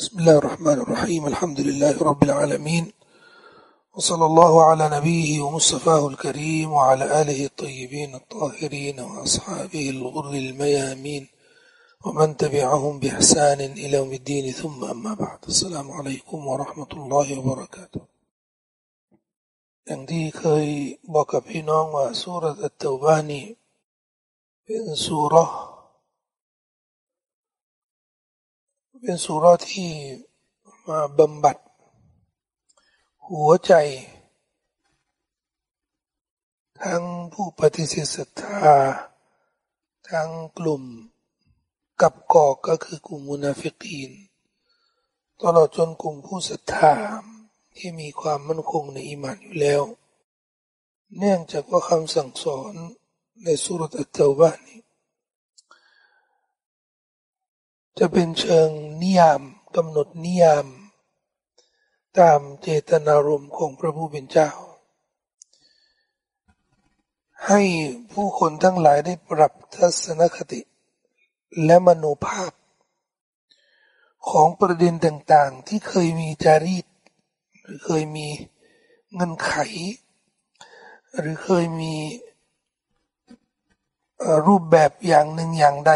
بسم الله الرحمن الرحيم الحمد لله رب العالمين وصلى الله على نبيه ومصطفاه الكريم وعلى آله الطيبين الطاهرين وأصحابه الغر الميامين ومن تبعهم بإحسان إلى يوم الدين ثم أما بعد السلام عليكم ورحمة الله وبركاته อย่างที่เคยบอกกับพี่น้องว่าสุรอัตตวบานีเป็นสุร เป็นสุราที่มาบำบัด หัวใจ ทั้งผู้ปฏิเสธศรัทธา ทั้งกลุ่มกับกอกก็คือกลุ่มมุนาฟิกีน ตลอดจนกลุ่มผู้ศรัทธาที่มีความมั่นคงในอิมานอยู่แล้ว เนื่องจากว่าคำสั่งสอนในสุรตัตเตวานี้ จะเป็นเชิงนิยามกำหนดนิยาม ตามเจตนารมณ์ของพระผู้เป็นเจ้า ให้ผู้คนทั้งหลายได้ปรับทัศนคติ และมโนภาพ ของประเด็นต่างๆ ที่เคยมีจารีต หรือเคยมีเงินไข หรือเคยมีรูปแบบอย่างหนึ่งอย่างใด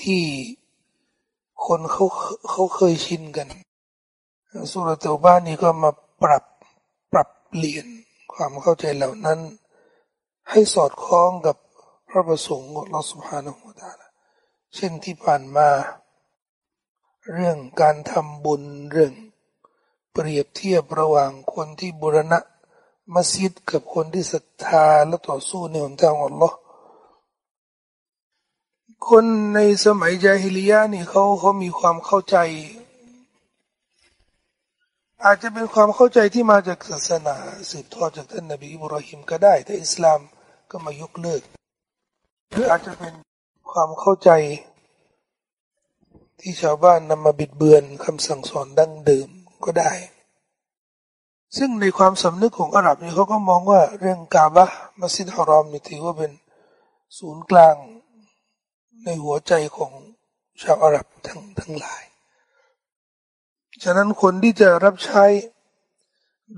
ที่ คนเขาเขาเคยชินกันสุรเตบ้านนี้ก็มาปรับปรับเปลี่ยนความเข้าใจเหล่านั้น ให้สอดคล้องกับพระประสงค์ของเราสุภาณหัวตาเช่นที่ผ่านมา เรื่องการทำบุญเรื่อง เปรียบเทียบระหว่างคนที่บุรณะมัสยิดกับคนที่ศรัทธาและต่อสู้ในหนทางอัลลอฮ์ คนในสมัยจาฮิลียะนี่เขาเขามีความเข้าใจ อาจจะเป็นความเข้าใจที่มาจากศาสนาสืบทอดจากท่านนบีอิบราฮิมก็ได้ แต่อิสลามก็มายกเลิกหรืออาจจะเป็นความเข้าใจ ที่ชาวบ้านนำมาบิดเบือนคำสั่งสอนดั้งเดิมก็ได้ ซึ่งในความสำนึกของอาหรับนี่เขาก็มองว่าเรื่องกาบะมัสยิดฮารอมนี่ถือว่าเป็นศูนย์กลาง ในหัวใจของชาวอาหรับทั้งทั้งหลาย ฉะนั้นคนที่จะรับใช้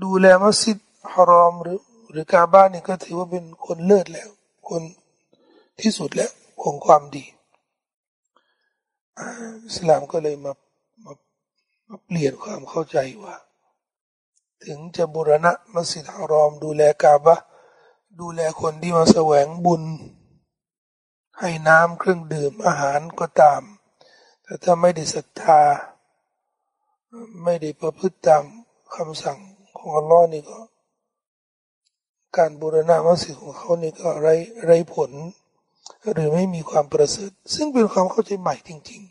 ดูแลมัสยิดฮารอมหรือหรือกาบ้านนี่ก็ถือว่าเป็นคนเลิศแล้ว คนที่สุดแล้วของความดีอิสลามก็เลยมามามาเปลี่ยนความเข้าใจว่า ถึงจะบูรณะมัสยิดฮารอม ดูแลกาบะดูแลคนที่มาแสวงบุญ ให้น้ำเครื่องดื่มอาหารก็ตาม แต่ถ้าไม่ได้ศรัทธา ไม่ได้ประพฤติตามคำสั่งของอัลลอฮ์นี่ก็ การบูรณะมัสยิดของเขานี่ก็ไรไรผล หรือไม่มีความประเสริฐซึ่งเป็นความเข้าใจใหม่จริง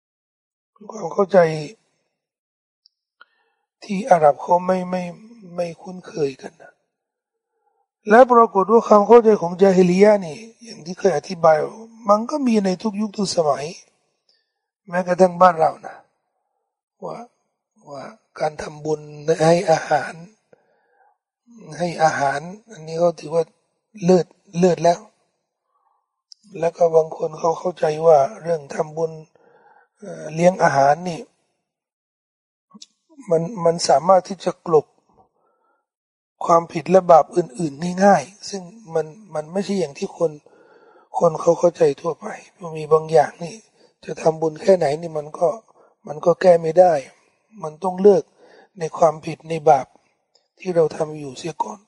ๆเป็นความเข้าใจ ที่อาหรับเขาไม่ไม่ไม่คุ้นเคยกันน และปรากฏว่าความเข้าใจของจาฮิลียานี่ อย่างที่เคยอธิบาย มันก็มีในทุกยุคทุกสมัย แม้กระทั่งบ้านเรานะว่าว่าการทำบุญให้อาหาร ให้อาหาร อันนี้เขาถือว่าเลิศเลิศแล้ว แล้วก็บางคนเขาเข้าใจว่าเรื่องทำบุญเลี้ยงอาหารนี่ มันมันสามารถที่จะกลบ ความผิดและบาปอื่นๆง่ายๆซึ่งมันมันไม่ใช่อย่างที่คน คนเขาเข้าใจทั่วไปมันมีบางอย่างนี่ จะทำบุญแค่ไหนนี่มันก็มันก็แก้ไม่ได้ มันต้องเลือกในความผิดในบาปที่เราทำอยู่เสียก่อน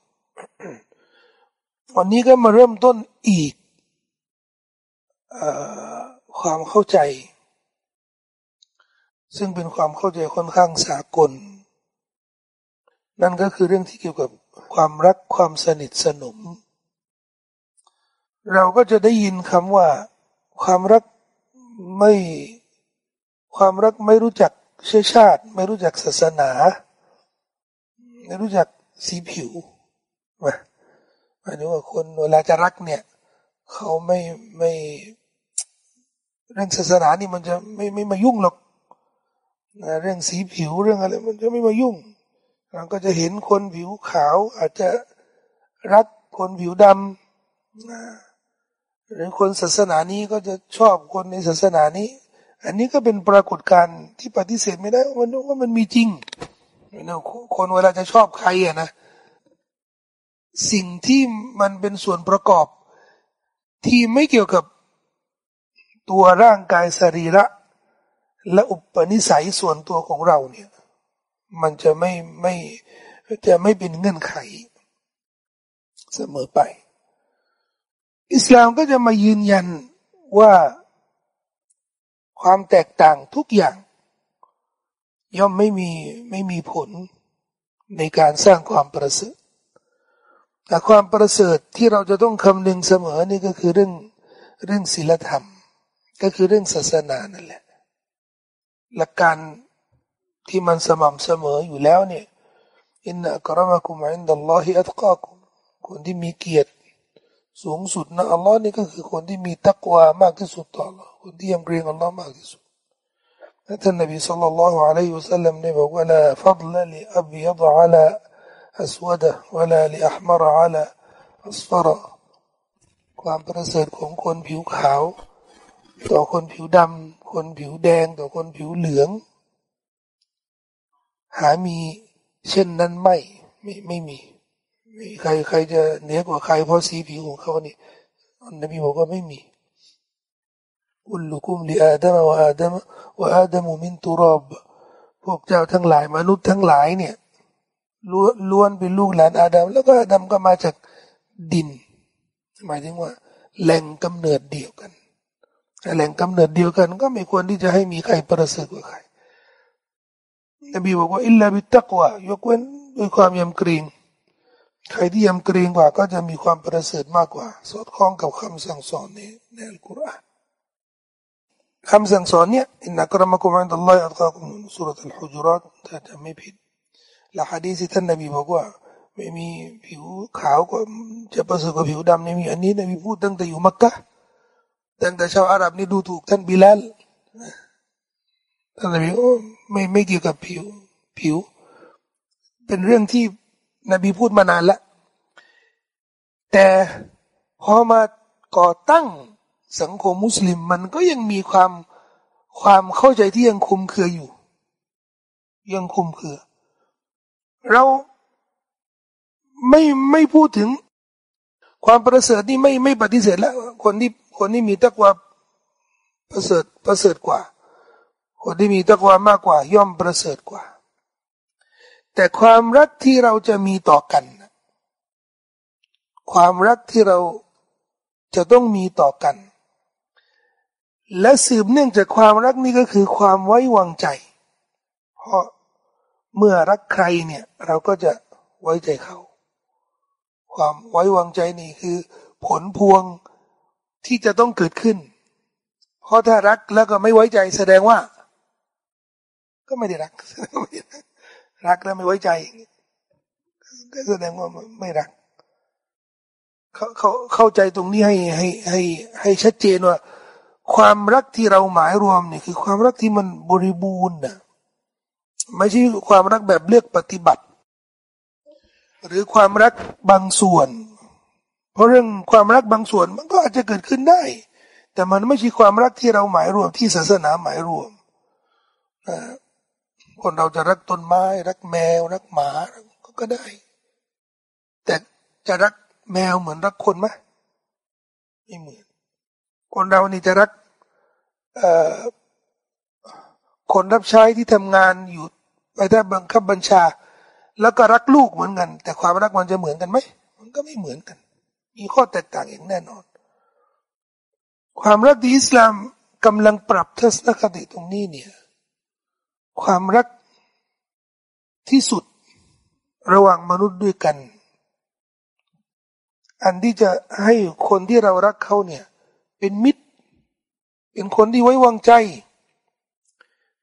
วันนี้ก็มาเริ่มต้นอีกอความเข้าใจ ซึ่งเป็นความเข้าใจค่อนข้างสากล นั่นก็คือเรื่องที่เกี่ยวกับ ความรักความสนิทสนม เราก็จะได้ยินคำว่า ความรักไม่ความรักไม่รู้จักเชื้อชาติ ไม่รู้จักศาสนา ไม่รู้จักสีผิวมาหมายถึงว่าคนเวลาจะรักเนี่ย เขาไม่ไม่เรื่องศาสนานี่มันจะไม่ไม่มายุ่งหรอกเรื่องสีผิวเรื่องอะไร มันจะไม่มายุ่ง เราก็จะเห็นคนผิวขาว อาจจะรักคนผิวดำหรือคนศาสนานี้ก็จะชอบคนในศาสนานี้ อันนี้ก็เป็นปรากฏการณ์ที่ปฏิเสธไม่ได้ว่ามันว่ามันมีจริงนะคนเวลาจะชอบใครอะนะสิ่งที่มันเป็นส่วนประกอบ ที่ไม่เกี่ยวกับตัวร่างกายสรีระและอุปนิสัยส่วนตัวของเราเนี่ย มันจะไม่ไม่จะไม่เป็นเงื่อนไข เสมอไป อิสลามก็จะมายืนยันว่าความแตกต่างทุกอย่าง ย่อมไม่มีไม่มีผลในการสร้างความประเสริฐแต่ความประเสริฐที่เราจะต้องคำนึงเสมอนี่ก็คือเรื่องเรื่องศีลธรรม ก็คือเรื่องศาสนานั่นแหละ หลักการ ที่มันสม่ำเสมออยู่แล้วเนี่ยอินนักรมะกุมอินดัลลอฮิอัตกากุมคนที่มีเกียรติสูงสุดนะอัลลอฮ์นี่ก็คือคนที่มีตักวามากที่สุดต่อ Allah คนที่ยำเกรงอัลลอฮ์มากที่สุดท่านนบีสัลลัลลอฮุอะลัยฮิวสัลลัมได้บอกว่าละฟัดละลิอับยัดอะลาอัสวดะวะลาลิอัพมรอะลาอัสฟรความประเสริฐของคนผิวขาว ต่อคนผิวดำคนผิวแดง ต่อคนผิวเหลือง หามีเช่นนั้นไม่ไม่ไม่มีมีใครใครจะเหนือกว่าใครเพราะสีผิวของเขานี่อันนบีบอกว่าไม่มีอุลุกุมลีอาดัมวะอาดัมวะอาดัมมินตุรอบพวกเจ้าทั้งหลายมนุษย์ทั้งหลายเนี่ยล้วนเป็นลูกหลานอาดัมแล้วก็อาดัมก็มาจากดิน หมายถึงว่า แหล่งกำเนิดเดียวกันแหล่งกำเนิดเดียวกัน ก็ไม่ควรที่จะให้มีใครประเสริฐกว่าใคร นบีบอกว่าอิลลาบิตักวายกเว้นด้วยความยำเกรงใครที่ยำเกรงกว่าก็จะมีความประเสริฐมากกว่า สอดคล้องกับคำสั่งสอนในในอัลกุรอานคำสั่งสอนเนี่ยอินนักรมกุมันดัลลอฮฺอัลกากุมสุรทูลฮุจรัตถ้าจะไม่ผิดและฮะดีษท่านนบีบอกว่า ไม่มีผิวขาวก็จะประเสริฐกว่าผิวดำไม่มีอันนี้นบีพูดตั้งแต่อยู่มักกะตั้งแต่ชาวอาหรับนี่ดูถูกท่านบิลาลท่านนบีโอ้ ไม่ไม่เกี่ยวกับผิว ผิว เป็นเรื่องที่นบีพูดมานานแล้วแต่พอมาก่อตั้งสังคมมุสลิมมันก็ยังมีความความเข้าใจที่ยังคุมเครืออยู่ ยังคุมเครือ เราไม่ไม่พูดถึงความประเสริฐนี่ไม่ไม่ปฏิเสธแล้ว คนที่คนที่มีตะกว่าประเสริฐประเสริฐกว่า คนที่มีตะกวามากกว่า ย่อมประเสริฐกว่า แต่ความรักที่เราจะมีต่อกัน ความรักที่เราจะต้องมีต่อกัน และสืบเนื่องจากความรักนี้ก็คือความไว้วางใจ เพราะเมื่อรักใครเนี่ย เราก็จะไว้ใจเขา ความไว้วางใจนี่คือ ผลพวงที่จะต้องเกิดขึ้น เพราะถ้ารักแล้วก็ไม่ไว้ใจแสดงว่า ก็ไม่ได้รักรักแล้วไม่ไว้ใจก็แสดงว่าไม่รักเขาเขาเข้าใจตรงนี้ให้ให้ให้ให้ชัดเจนว่า ความรักที่เราหมายรวมเนี่ยคือ ความรักที่มันบริบูรณ์นะไม่ใช่ความรักแบบเลือกปฏิบัติ หรือความรักบางส่วน เพราะเรื่องความรักบางส่วนมันก็อาจจะเกิดขึ้นได้ แต่มันไม่ใช่ความรักที่เราหมายรวมที่ศาสนาหมายรวมนะ คนเราจะรักต้นไม้ รักแมว รักหมาก็ได้ แต่จะรักแมวเหมือนรักคนไหมไม่เหมือน คนเรานี่จะรักคนรับใช้ที่ทำงานอยู่ไปได้บังคับบัญชา แล้วก็รักลูกเหมือนกัน แต่ความรักมันจะเหมือนกันไหมมันก็ไม่เหมือนกัน มีข้อแตกต่างอย่างแน่นอน ความรักที่อิสลามกำลังปรับทัศนคติตรงนี้เนี่ย ความรักที่สุดระหว่างมนุษย์ด้วยกัน อันที่จะให้คนที่เรารักเขาเนี่ย เป็นมิตร เป็นคนที่ไว้วางใจ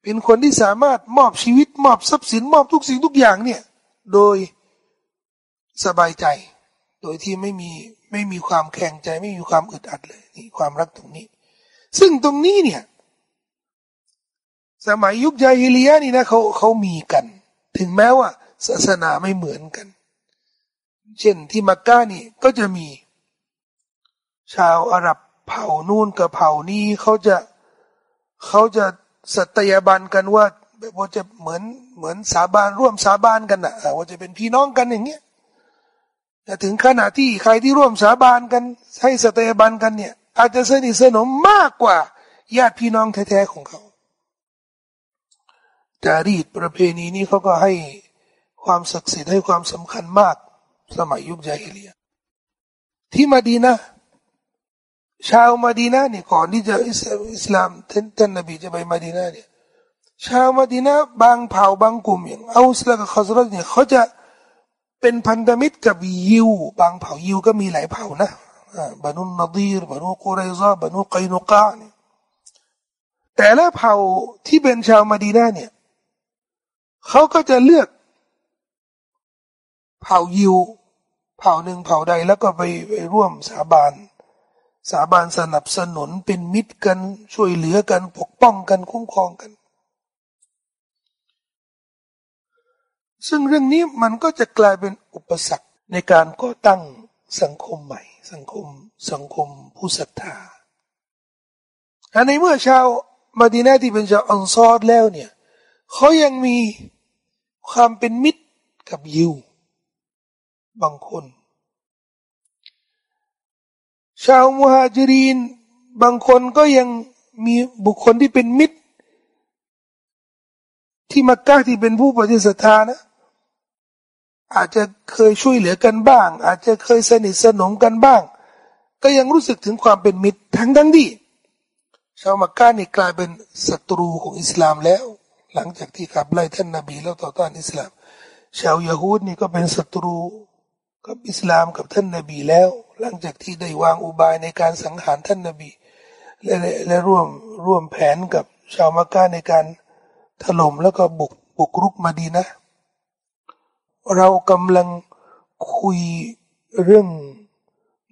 เป็นคนที่สามารถมอบชีวิต มอบทรัพย์สิน มอบทุกสิ่งทุกอย่างเนี่ย โดยสบายใจ โดยที่ไม่มีไม่มีความแข็งใจ ไม่มีความอึดอัดเลยนี่ความรักตรงนี้ ซึ่งตรงนี้เนี่ย สมัยยุคจาฮิลียะนี่นะเขาเขามีกัน ถึงแม้ว่า ศาสนาไม่เหมือนกัน เช่นที่มักกะนี่ก็จะมี ชาวอาหรับเผ่านู่นกับเผ่านี้เขาจะเขาจะสัตยาบันกันว่าแบบว่าจะเหมือนเหมือนสาบานร่วมสาบานกันนะว่าจะเป็นพี่น้องกันอย่างเงี้ยแต่ถึงขนาดที่ใครที่ร่วมสาบานกัน ให้สัตยาบันกันเนี่ย อาจจะสนิทสนมมากกว่าญาติพี่น้องแท้ๆของเขา จารีตประเพณีนี้เขาก็ให้ความศักดิ์สิทธิ์ให้ความสำคัญมาก สมัยยุคจาฮิเลีย ที่มาดีนะชาวมาดีนาเนี่ยก่อนที่จะอิสลามท่านท่านนบีจะไปมาดีนาเนี่ยชาวมาดีนาบางเผ่าบางกลุ่มอย่างอัสละกับคอสรัสเนี่ยเขาจะเป็นพันธมิตรกับยิว บางเผ่ายิวก็มีหลายเผ่านะบานุนนดีรบานุกุเรซาบานุกัยนุกาเนี่ยแต่ละเผ่าที่เป็นชาวมาดีนาเนี่ย เขาก็จะเลือก เผ่ายิว เผ่าหนึ่งเผ่าใดแล้วก็ไปไปร่วมสาบานสาบานสนับสนุนเป็นมิตรกันช่วยเหลือกันปกป้องกันคุ้มครองกัน ซึ่งเรื่องนี้มันก็จะกลายเป็นอุปสรรคในการก่อตั้งสังคมใหม่ สังคมสังคมผู้ศรัทธาในเมื่อชาวมาดีนาที่เป็นชาวอันซอดแล้วเนี่ยเขายังมี ความเป็นมิตรกับยิว บางคน ชาวมุฮัจิรินบางคนก็ยังมีบุคคลที่เป็นมิตร ที่มักกะที่เป็นผู้ปฏิสัทธานะ อาจจะเคยช่วยเหลือกันบ้าง อาจจะเคยสนิทสนมกันบ้าง ก็ยังรู้สึกถึงความเป็นมิตรทั้งทั้งที่ชาวมักกะนี่กลายเป็นศัตรูของอิสลามแล้ว หลังจากที่ขับไล่ท่านนาบีแล้วต่อต้านอิสลาม ชาวยาฮูดนี่ก็เป็นศัตรูกับอิสลามกับท่านนาบีแล้ว หลังจากที่ได้วางอุบายในการสังหารท่านนาบี และและร่วมร่วมแผนกับชาวมักกะในการถล่มแล้วก็บุกบุกรุกมาดีนะ เรากำลังคุยเรื่อง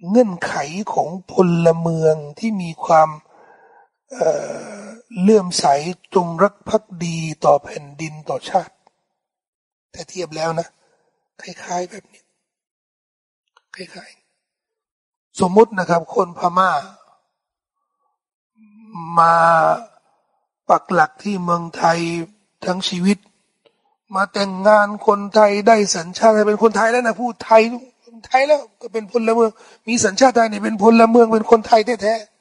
เงื่อนไขของพลเมืองที่มีความเเลื่อมใสจงรักภักดีต่อแผ่นดินต่อชาติ แต่เทียบแล้วนะคล้ายๆแบบนี้ คล้ายๆ สมมุตินะครับ คนพม่า มาปักหลักที่เมืองไทยทั้งชีวิต มาแต่งงานคนไทยได้สัญชาติเป็นคนไทยแล้วนะพูดไทยไทยแล้วก็เป็นพลเมือง มีสัญชาติไทยเนี่ยเป็นพลเมืองเป็นคนไทยแท้ๆ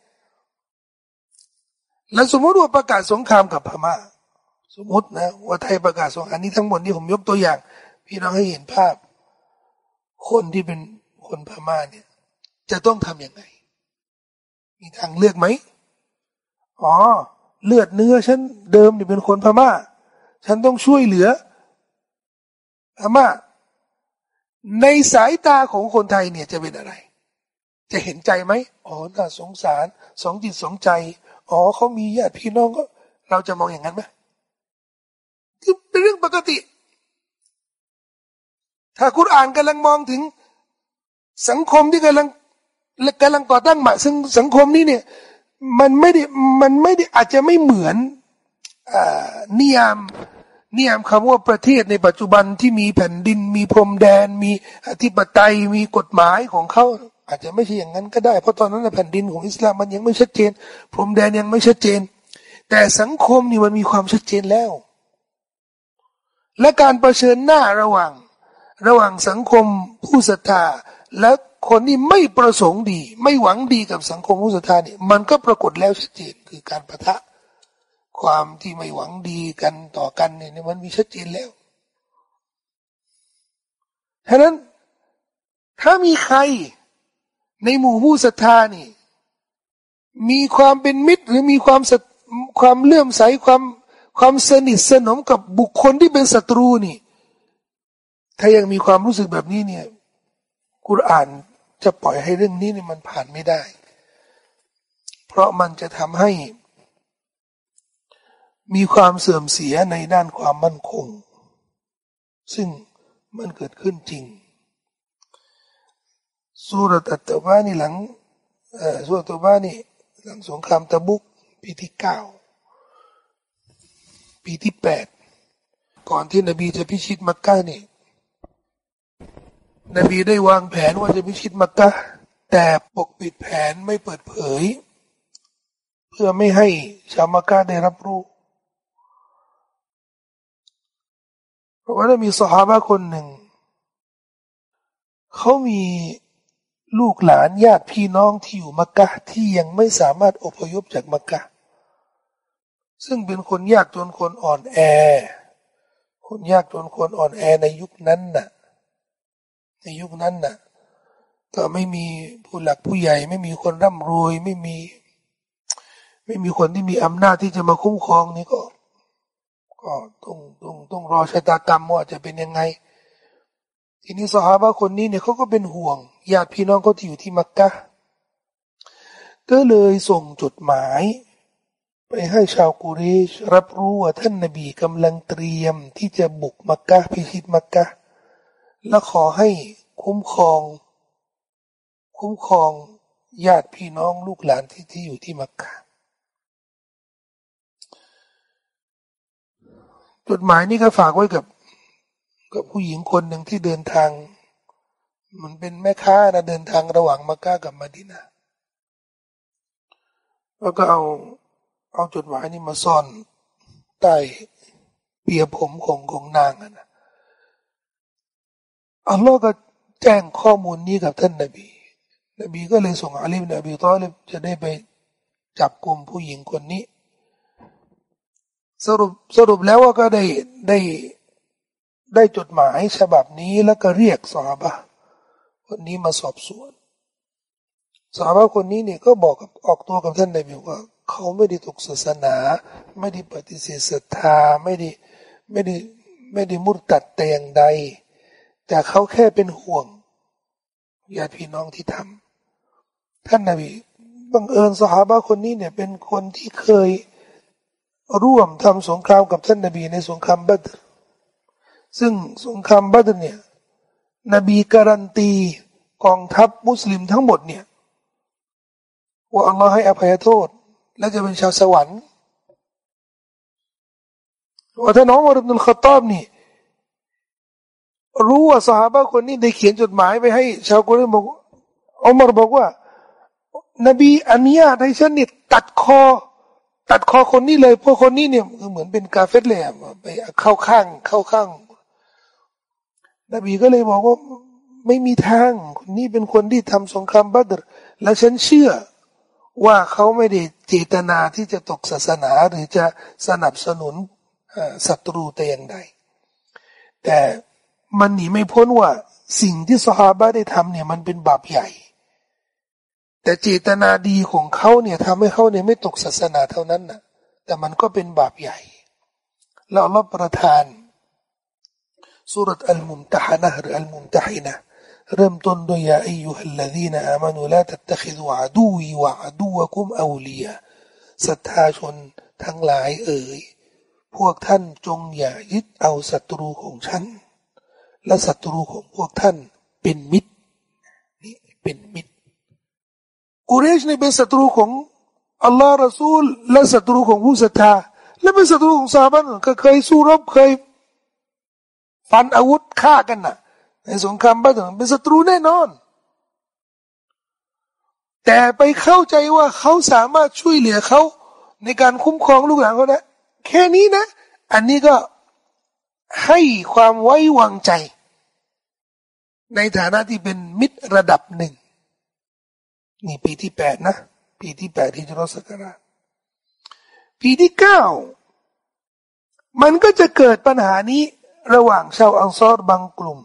แล้วสมมติว่าประกาศสงครามกับพม่าสมมตินะว่าไทยประกาศสงครามนี้ทั้งหมดนี่ผมยกตัวอย่าง พี่น้องให้เห็นภาพ คนที่เป็นคนพม่าเนี่ย จะต้องทำยังไง มีทางเลือกไหมอ๋อเลือดเนื้อฉันเดิมเนี่ยเป็นคนพม่า ฉันต้องช่วยเหลือพม่าในสายตาของคนไทยเนี่ยจะเป็นอะไร จะเห็นใจไหมอ๋อน่าสงสาร สองจิตสองใจ อ๋อเขามีญาติพี่น้องก็ เราจะมองอย่างนั้นไหมคือเป็นเรื่องปกติ ถ้าคุณอ่านกำลังมองถึง สังคมที่กำลังกำลังก่อตั้งมาซึ่งสังคมนี้เนี่ย มันไม่ได้มันไม่ได้อาจจะไม่เหมือนนิยามนิยามคำว่าประเทศในปัจจุบันที่มีแผ่นดิน มีพรมแดน มีอธิปไตยมีกฎหมายของเขา อาจจะไม่ใช่อย่างนั้นก็ได้ เพราะตอนนั้นแผ่นดินของอิสลามมันยังไม่ชัดเจน พรมแดนยังไม่ชัดเจน แต่สังคมนี่มันมีความชัดเจนแล้ว และการประชิญหน้าระหว่าง ระหว่างสังคมผู้ศรัทธาแล้วคนที่ไม่ประสงค์ดี ไม่หวังดีกับสังคมมุสลิมเนี่ยมันก็ปรากฏแล้วชัดเจนคือการประทะ ความที่ไม่หวังดีกันต่อกันเนี่ยมันมีชัดเจนแล้วฉะนั้นถ้ามีใคร ในหมู่ผู้ศรัทธานี่ มีความเป็นมิตร หรือมีความความเลื่อมใสความความสนิทสนมกับบุคคลที่เป็นศัตรูนี่ ถ้ายังมีความรู้สึกแบบนี้เนี่ยกุรอานจะปล่อยให้เรื่องนี้เนี่ยมันผ่านไม่ได้ เพราะมันจะทำให้ มีความเสื่อมเสียในด้านความมั่นคง ซึ่งมันเกิดขึ้นจริง สุรตัตบ้านี่หลังสุรตัตบ้านี่หลังสงครามตะบุกปีที่เก้าปีที่แปดก่อนที่นบีจะพิชิตมักกะนี่นบีได้วางแผนว่าจะพิชิตมักกะแต่ปกปิดแผนไม่เปิดเผย เพื่อไม่ให้ชาวมักกะได้รับรู้เพราะว่ามีสหายคนหนึ่ง เขามี ลูกหลานญาติพี่น้องที่อยู่มักกะที่ยังไม่สามารถอพยพจากมักกะ ซึ่งเป็นคนยากจนคนอ่อนแอ คนยากจนคนอ่อนแอในยุคนั้นน่ะ ในยุคนั้นน่ะ ก็ไม่มีผู้หลักผู้ใหญ่ ไม่มีคนร่ำรวยไม่มี ไม่มีคนที่มีอำนาจที่จะมาคุ้มครองนี่ก็ ก็ต้องต้องต้องรอชะตากรรมว่าจะเป็นยังไง ทีนี้สหายคนนี้เนี่ยเขาก็เป็นห่วงญาติพี่น้องเขาที่อยู่ที่มักกะก็เลยส่งจดหมาย ไปให้ชาวกุเรช รับรู้ว่าท่านนบีกำลังเตรียมที่จะบุกมักกะพิชิตมักกะและขอให้คุ้มครอง คุ้มครองญาติพี่น้องลูกหลานที่ที่อยู่ที่มักกะจดหมายนี้ก็ฝากไว้กับ กับผู้หญิงคนหนึ่งที่เดินทาง มันเป็นแม่ค้านะเดินทางระหว่างมักกะกับมาดินาแล้วก็เอาเอาจดหมายนี้มาซ่อนใต้เปียผมของของนางนะอัลลอฮ์ก็แจ้งข้อมูลนี้กับท่านนบี นบีก็เลยส่งอาลีบนบีตอเลบจะได้ไปจับกลุ่มผู้หญิงคนนี้ สรุปสรุปแล้วว่าก็ได้ได้ ได้จดหมายฉบับนี้แล้วก็เรียกสาบะคนนี้มาสอบสวนสาบะคนนี้เนี่ยก็บอกกับออกตัวกับท่านนบีว่า เขาไม่ได้ตกศาสนา ไม่ได้ปฏิเสธศรัทธาไม่ได้ไม่ได้ไม่ได้มุดตัดแต่อย่างใด แต่เขาแค่เป็นห่วงญาติพี่น้องที่ทำท่านนาบีบังเอิญสหายคนนี้เนี่ยเป็นคนที่เคยร่วมทำสงครามกับท่านนาบีในสงครามบัตร ซึ่งสงครามบัตรเนี่ยนบีการันตีกองทัพมุสลิมทั้งหมดเนี่ยว่าอัลลอฮ์ให้อภัยโทษ และจะเป็นชาวสวรรค์ว่าถ้าน้องมารบุลขตอบนี่รู้ว่าสหายคนนี้ได้เขียนจดหมายไปให้ ชาวกุเรบอกอุมารบอกว่า นบีอนุญาตให้ฉันนี่ตัดคอ ตัดคอคนนี้เลยพราะคนนี้เนี่ยเหมือนเป็นกาเฟตเลยไปเข้าข้าง เข้าข้าง นบีก็เลยบอกว่าไม่มีทางคนนี้เป็นคนที่ทำสงครามบัตรและฉันเชื่อว่าเขาไม่ได้เจตนาที่จะตกศาสนาหรือจะสนับสนุนศัตรูแต่อย่างใดแต่มันหนีไม่พ้นว่าสิ่งที่สฮาบะได้ทำเนี่ยมันเป็นบาปใหญ่ แต่เจตนาดีของเขาเนี่ยทำให้เขาเนี่ยไม่ตกศาสนาเท่านั้นนะแต่มันก็เป็นบาปใหญ่ แล้วอัลประทาน สุรษอัลมุมตะฮนะหรืออัลมุมตะฮินะเริ่มต้นโดยยาอายุฮัลลดีนอามานุลาตัตขิดวาดูวีวาดูวกุมอาลียศรัทธาชนทั้งหลายเอ่ยพวกท่านจงอย่ายึดเอาศัตรูของฉัน และศัตรูของพวกท่านเป็นมิตรนี่เป็นมิตรกุเรชนี่เป็นศัตรูของอัลลอฮ์รอซูล และศัตรูของผู้ศรัทธาและเป็นศัตรูของซาบันก็เคยสู้รบเคย ฟันอาวุธฆ่ากันน่ะ ในสงครามบัตรเป็นศัตรูแน่นอน แต่ไปเข้าใจว่าเขาสามารถช่วยเหลือเขาในการคุ้มครองลูกหลานเขาได้แค่นี้นะ อันนี้ก็ให้ความไว้วางใจ ในฐานะที่เป็นมิตรระดับหนึ่ง นี่ปีที่แปดนะ ปีที่แปดที่จะรสกราปีที่เก้ามันก็จะเกิดปัญหานี้ ระหว่างชาวอังซอรบางกลุ่ม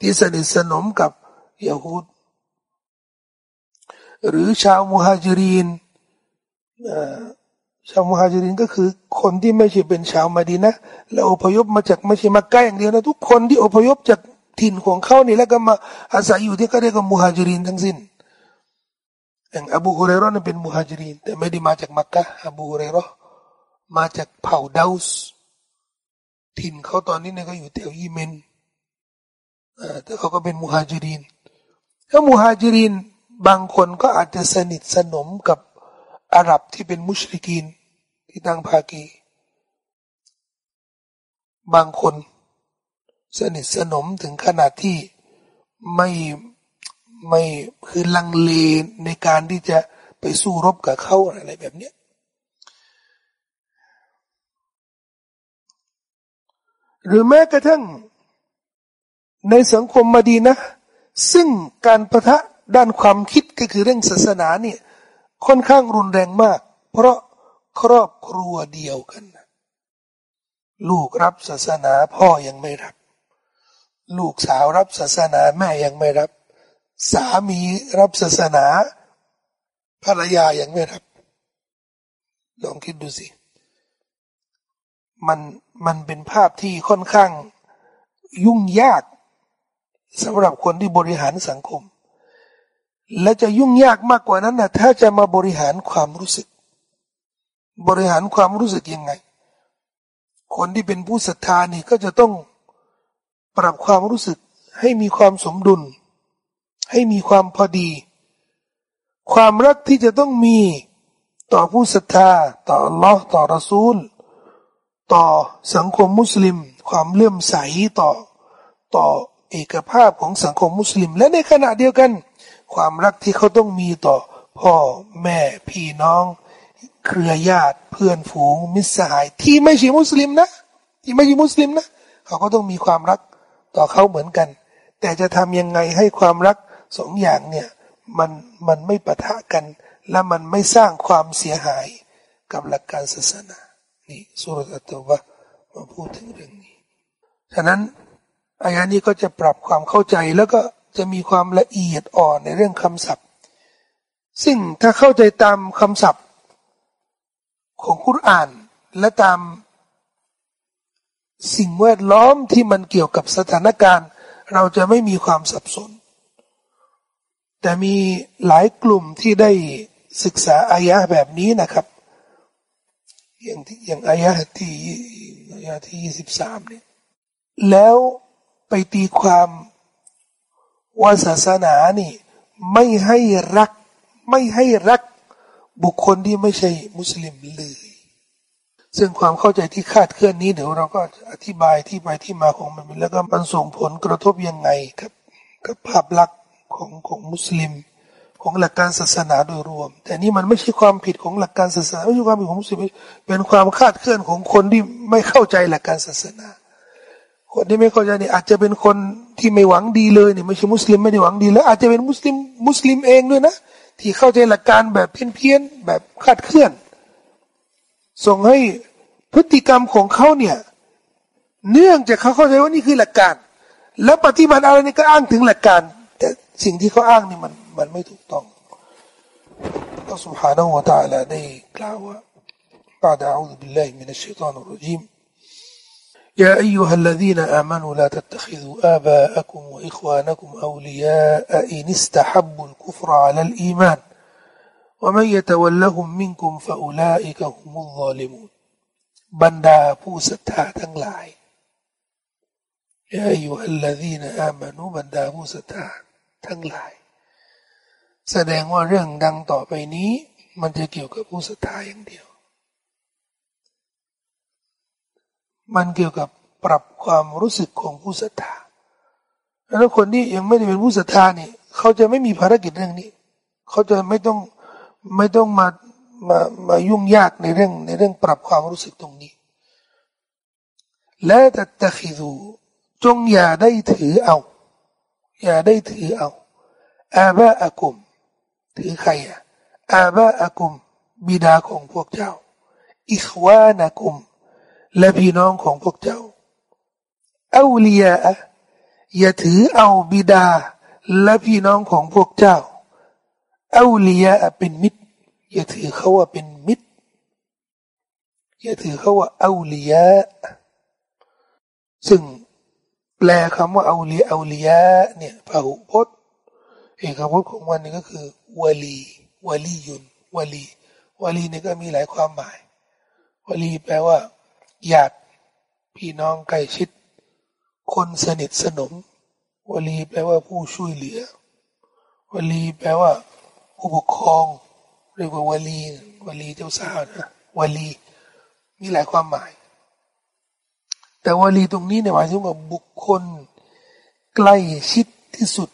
ที่สนิทสนมกับยาฮูดหรือชาวมุฮัจิรินชาวมุฮัจิรินก็คือ คนที่ไม่ใช่เป็นชาวมาดีนะแล้วอพยพมาจากไม่ใช่มาใกล้อย่างเดียวนะทุกคนที่อพยพจากถิ่นของเขานี่แล้วก็มาอาศัยอยู่ที่เขาเรียกว่ามุฮัจิรินทั้งสิ้นอย่างอบูฮุเรรอนี่เป็นมุฮัจิรินแต่ไม่ได้มาจากมักกะอบูฮุเรรอมาจากเผ่าดาวส์ ถิ่นเขาตอนนี้เนี่ยก็อยู่แถวยิเมนแต่เขาก็เป็นมุฮัจิรินถ้ามุฮัจิรินบางคนก็อาจจะสนิทสนมกับอาหรับที่เป็นมุชริกีนที่ตั้งภากี บางคนสนิทสนมถึงขนาดที่ไม่ไม่คือลังเลในการที่จะไปสู้รบกับเขาอะไรแบบเนี้ย หรือแม้กระทั่ง ในสังคมมาดีนะ ซึ่งการประทะด้านความคิดก็คือเรื่องศาสนาเนี่ย ค่อนข้างรุนแรงมาก เพราะครอบครัวเดียวกัน ลูกรับศาสนาพ่อยังไม่รับ ลูกสาวรับศาสนาแม่ยังไม่รับ สามีรับศาสนาภรรยายังไม่รับ ลองคิดดูสิ มันมันเป็นภาพที่ค่อนข้างยุ่งยากสำหรับคนที่บริหารสังคม และจะยุ่งยากมากกว่านั้นนะถ้าจะมาบริหารความรู้สึก บริหารความรู้สึกยังไง คนที่เป็นผู้ศรัทธานี่ก็จะต้องปรับความรู้สึกให้มีความสมดุล ให้มีความพอดี ความรักที่จะต้องมีต่อผู้ศรัทธา ต่ออัลลอต่อรอซูล ต่อสังคมมุสลิม ความเลื่อมใสต่อต่อเอกภาพของสังคมมุสลิม และในขณะเดียวกัน ความรักที่เขาต้องมีต่อพ่อแม่พี่น้อง เครือญาติเพื่อนฝูงมิตรสหาย ที่ไม่ใช่มุสลิมนะที่ไม่ใช่มุสลิมนะเขาก็ต้องมีความรักต่อเขาเหมือนกัน แต่จะทำยังไงให้ความรักสองอย่างเนี่ยมันมันไม่ปะทะกัน และมันไม่สร้างความเสียหายกับหลักการศาสนา นี่สุรตะตวะมาพูดถึงเรื่องนี้ ฉะนั้นอายานี้ก็จะปรับความเข้าใจแล้วก็จะมีความละเอียดอ่อนในเรื่องคำศัพท์ ซึ่งถ้าเข้าใจตามคำศัพท์ ของคุรานและตามสิ่งแวดล้อมที่มันเกี่ยวกับสถานการณ์ เราจะไม่มีความสับสน แต่มีหลายกลุ่มที่ได้ศึกษาอายะแบบนี้นะครับ อย่างที่อย่างอายะที่อายะที่ยี่สิบสามเนี่ยแล้วไปตีความว่าศาสนานี่ ไม่ให้รัก ไม่ให้รักบุคคลที่ไม่ใช่มุสลิมเลย ซึ่งความเข้าใจที่คาดเคลื่อนนี้เดี๋ยวเราก็อธิบายที่ไปที่มาของมันแล้วก็มันส่งผลกระทบยังไงกับกับภาพลักษณ์ของของมุสลิม ของหลักการศาสนาโดยรวม แต่นี่มันไม่ใช่ความผิดของหลักการศาสนาไม่ใช่ความผิดของมุสลิมเป็นความคาดเคลื่อนของคนที่ไม่เข้าใจหลักการศาสนา คนที่ไม่เข้าใจนี่อาจจะเป็นคนที่ไม่หวังดีเลยนี่ไม่ใช่มุสลิมไม่ได้หวังดี แล้วอาจจะเป็นมุสลิมมุสลิมเองด้วยนะ ที่เข้าใจหลักการแบบเพี้ยนๆแบบคาดเคลื่อน ส่งให้พฤติกรรมของเขาเนี่ยเนื่องจากเขาเข้าใจว่านี่คือหลักการ แล้วปฏิบัติอะไรนี่ก็อ้างถึงหลักการ แต่สิ่งที่เขาอ้างนี่มัน มันไม่ถูกต้องก็สุภาพนะวะตาละได้กล่าวว่า بعد أعوذ بالله من الشيطان الرجيم يا أيها الذين آمنوا لا تتخذوا آباءكم وإخوانكم أولياء إن استحبوا الكفر على الإيمان ومن يتولهم منكم فأولئك هم الظالمون บรรดาผู้ศรัทธาทั้งหลายยาอยู่อัลลดีนอามานุบรรดาผู้ศรัทธาทั้งหลาย แสดงว่าเรื่องดังต่อไปนี้ มันจะเกี่ยวกับผู้ศรัทธาอย่างเดียว มันเกี่ยวกับปรับความรู้สึกของผู้ศรัทธา แล้วคนที่ยังไม่ได้เป็นผู้ศรัทธาเนี่ยเขาจะไม่มีภารกิจเรื่องนี้ เขาจะไม่ต้องไม่ต้องมามามายุ่งยากในเรื่องในเรื่องปรับความรู้สึกตรงนี้ และแต่ตะขิดูจงอย่าได้ถือเอา อย่าได้ถือเอาอาบะอากุม ถือใครอะอาบะอากุม บิดาของพวกเจ้า อิควานากุม และพี่น้องของพวกเจ้าเอาลียะอย่าถือเอาบิดา และพี่น้องของพวกเจ้าเอาลียเป็นมิตร อย่าถือเขาว่าเป็นมิตร อย่าถือเขาว่าเอาลียซึ่งแปลคำว่าเอาลียเอาลียเนี่ยพหุพจน์เอกพจน์ของมันนี่ก็คือ วลีวลียุนวลีวลีนี่ก็มีหลายความหมายวลีแปลว่าญาติพี่น้องใกล้ชิด คนสนิทสนม วลีแปลว่าผู้ช่วยเหลือ วลีแปลว่า ผู้ปกครองเรียกว่าวลีวลีเจ้าสาวนะวลีมีหลายความหมาย แต่วลีตรงนี้เนี่ยหมายถึงว่าบุคคล ใกล้ชิดที่สุด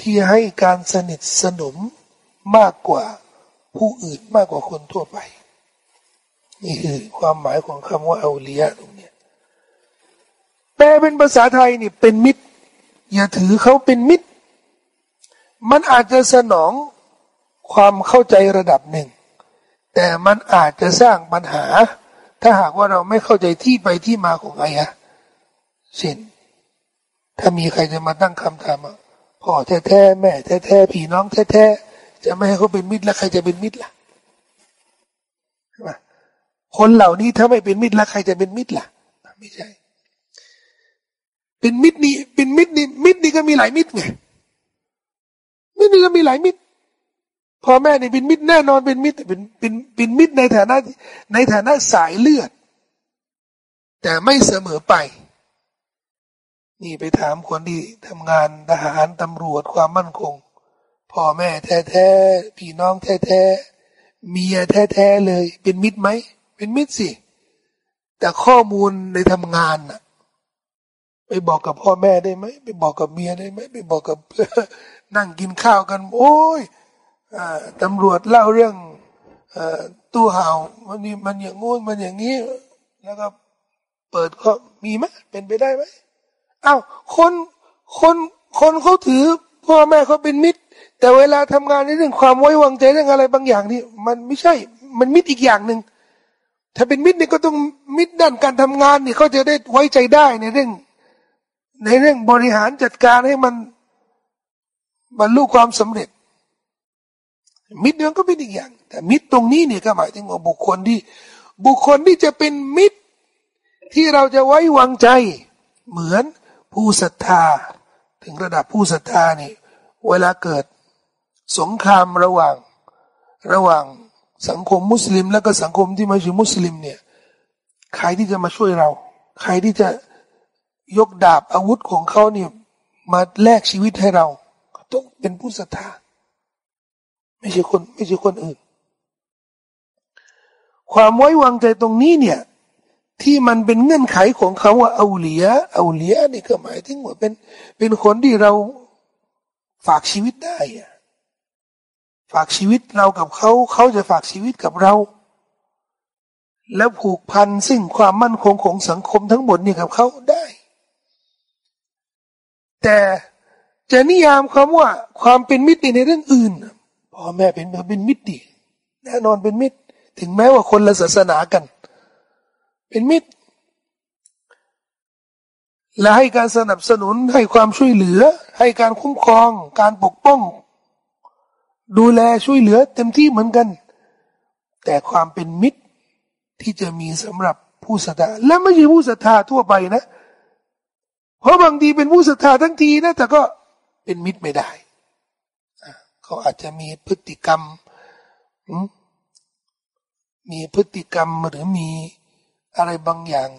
ที่ให้การสนิทสนมมากกว่าผู้อื่นมากกว่าคนทั่วไป นี่คือความหมายของคำว่าเอาเลียตรงนี้แปลเป็นภาษาไทยนี่เป็นมิตร อย่าถือเขาเป็นมิตร มันอาจจะสนองความเข้าใจระดับหนึ่ง แต่มันอาจจะสร้างปัญหา ถ้าหากว่าเราไม่เข้าใจที่ไปที่มาของอายะเช่นถ้ามีใครจะมาตั้งคำถาม พ่อแท้ๆแม่แท้ๆพี่น้องแท้ๆจะไม่ให้เขาเป็นมิตรแล้วใครจะเป็นมิตรล่ะใช่ไหมคนเหล่านี้ถ้าไม่เป็นมิตรแล้วใครจะเป็นมิตรล่ะไม่ใช่ เป็นมิตรนี่เป็นมิตรนี่มิตรนี่ก็มีหลายมิตรไงมิตรนี่ก็มีหลายมิตรพ่อแม่นี่เป็นมิตรแน่นอนเป็นมิตรเป็นเป็นเป็นมิตรในฐานะในฐานะสายเลือด แต่ไม่เสมอไป นี่ไปถามคนที่ทำงานทหารตำรวจความมั่นคงพ่อแม่แท้ๆพี่น้องแท้ๆเมียแท้ๆเลย เป็นมิตรไหม เป็นมิตรสิ แต่ข้อมูลในทำงานน่ะไปบอกกับพ่อแม่ได้ไหมไปบอกกับเมียได้ไหมไปบอกกับนั่งกินข้าวกัน โอ้ยตำรวจเล่าเรื่องตู้ห่าวมันนี่มันอย่างงู้นมันอย่างนี้ แล้วก็เปิดก็มีไหมเป็นไปได้ไหม อ้าวคนคนคนเขาถือพ่อแม่เขาเป็นมิตร แต่เวลาทำงานในเรื่องความไว้วางใจเรื่องอะไรบางอย่างนี่มันไม่ใช่มันมิตรอีกอย่างหนึ่งถ้าเป็นมิตรนี่ก็ต้องมิตรด้านการทำงานนี่เขาจะได้ไว้ใจได้ในเรื่อง ในเรื่องบริหารจัดการให้มันบรรลุความสำเร็จ มิตรเนื่อก็เป็นอีกอย่าง แต่มิตรตรงนี้เนี่ยก็หมายถึงว่าบุคคลที่ บุคคลที่จะเป็นมิตรที่เราจะไว้วางใจ เหมือน ผู้ศรัทธา ถึงระดับผู้ศรัทธานี่ เวลาเกิดสงครามระหว่างระหว่างสังคมมุสลิม แล้วก็สังคมที่ไม่ใช่มุสลิมเนี่ยใครที่จะมาช่วยเรา ใครที่จะยกดาบอาวุธของเขาเนี่ยมาแลกชีวิตให้เรา ต้องเป็นผู้ศรัทธา ไม่ใช่คนไม่ใช่คนอื่น ความไว้วางใจตรงนี้เนี่ย ที่มันเป็นเงื่อนไขของเขาว่าเอาเลียเอาเลียนี่ก็หมายถึงว่าเป็นเป็นคนที่เราฝากชีวิตได้ฝากชีวิตเรากับเขาเขาจะฝากชีวิตกับเรา แล้วผูกพันซึ่งความมั่นคงของสังคมทั้งหมดนี่กับเขาได้ แต่จะนิยามคำว่า ความเป็นมิตรในเรื่องอื่นพ่อแม่เป็นเป็นมิตรดีแน่นอนเป็นมิตร ถึงแม้ว่าคนละศาสนากัน เป็นมิตร และให้การสนับสนุนให้ความช่วยเหลือ ให้การคุ้มครอง การปกป้อง ดูแลช่วยเหลือ เต็มที่เหมือนกัน แต่ความเป็นมิตรที่จะมีสำหรับผู้ศรัทธาและไม่ใช่ผู้ศรัทธาทั่วไปนะ เพราะบางทีเป็นผู้ศรัทธาทั้งทีนะแต่ก็เป็นมิตรไม่ได้เขาอาจจะมีพฤติกรรมมีพฤติกรรมหรือมี อะไรบางอย่าง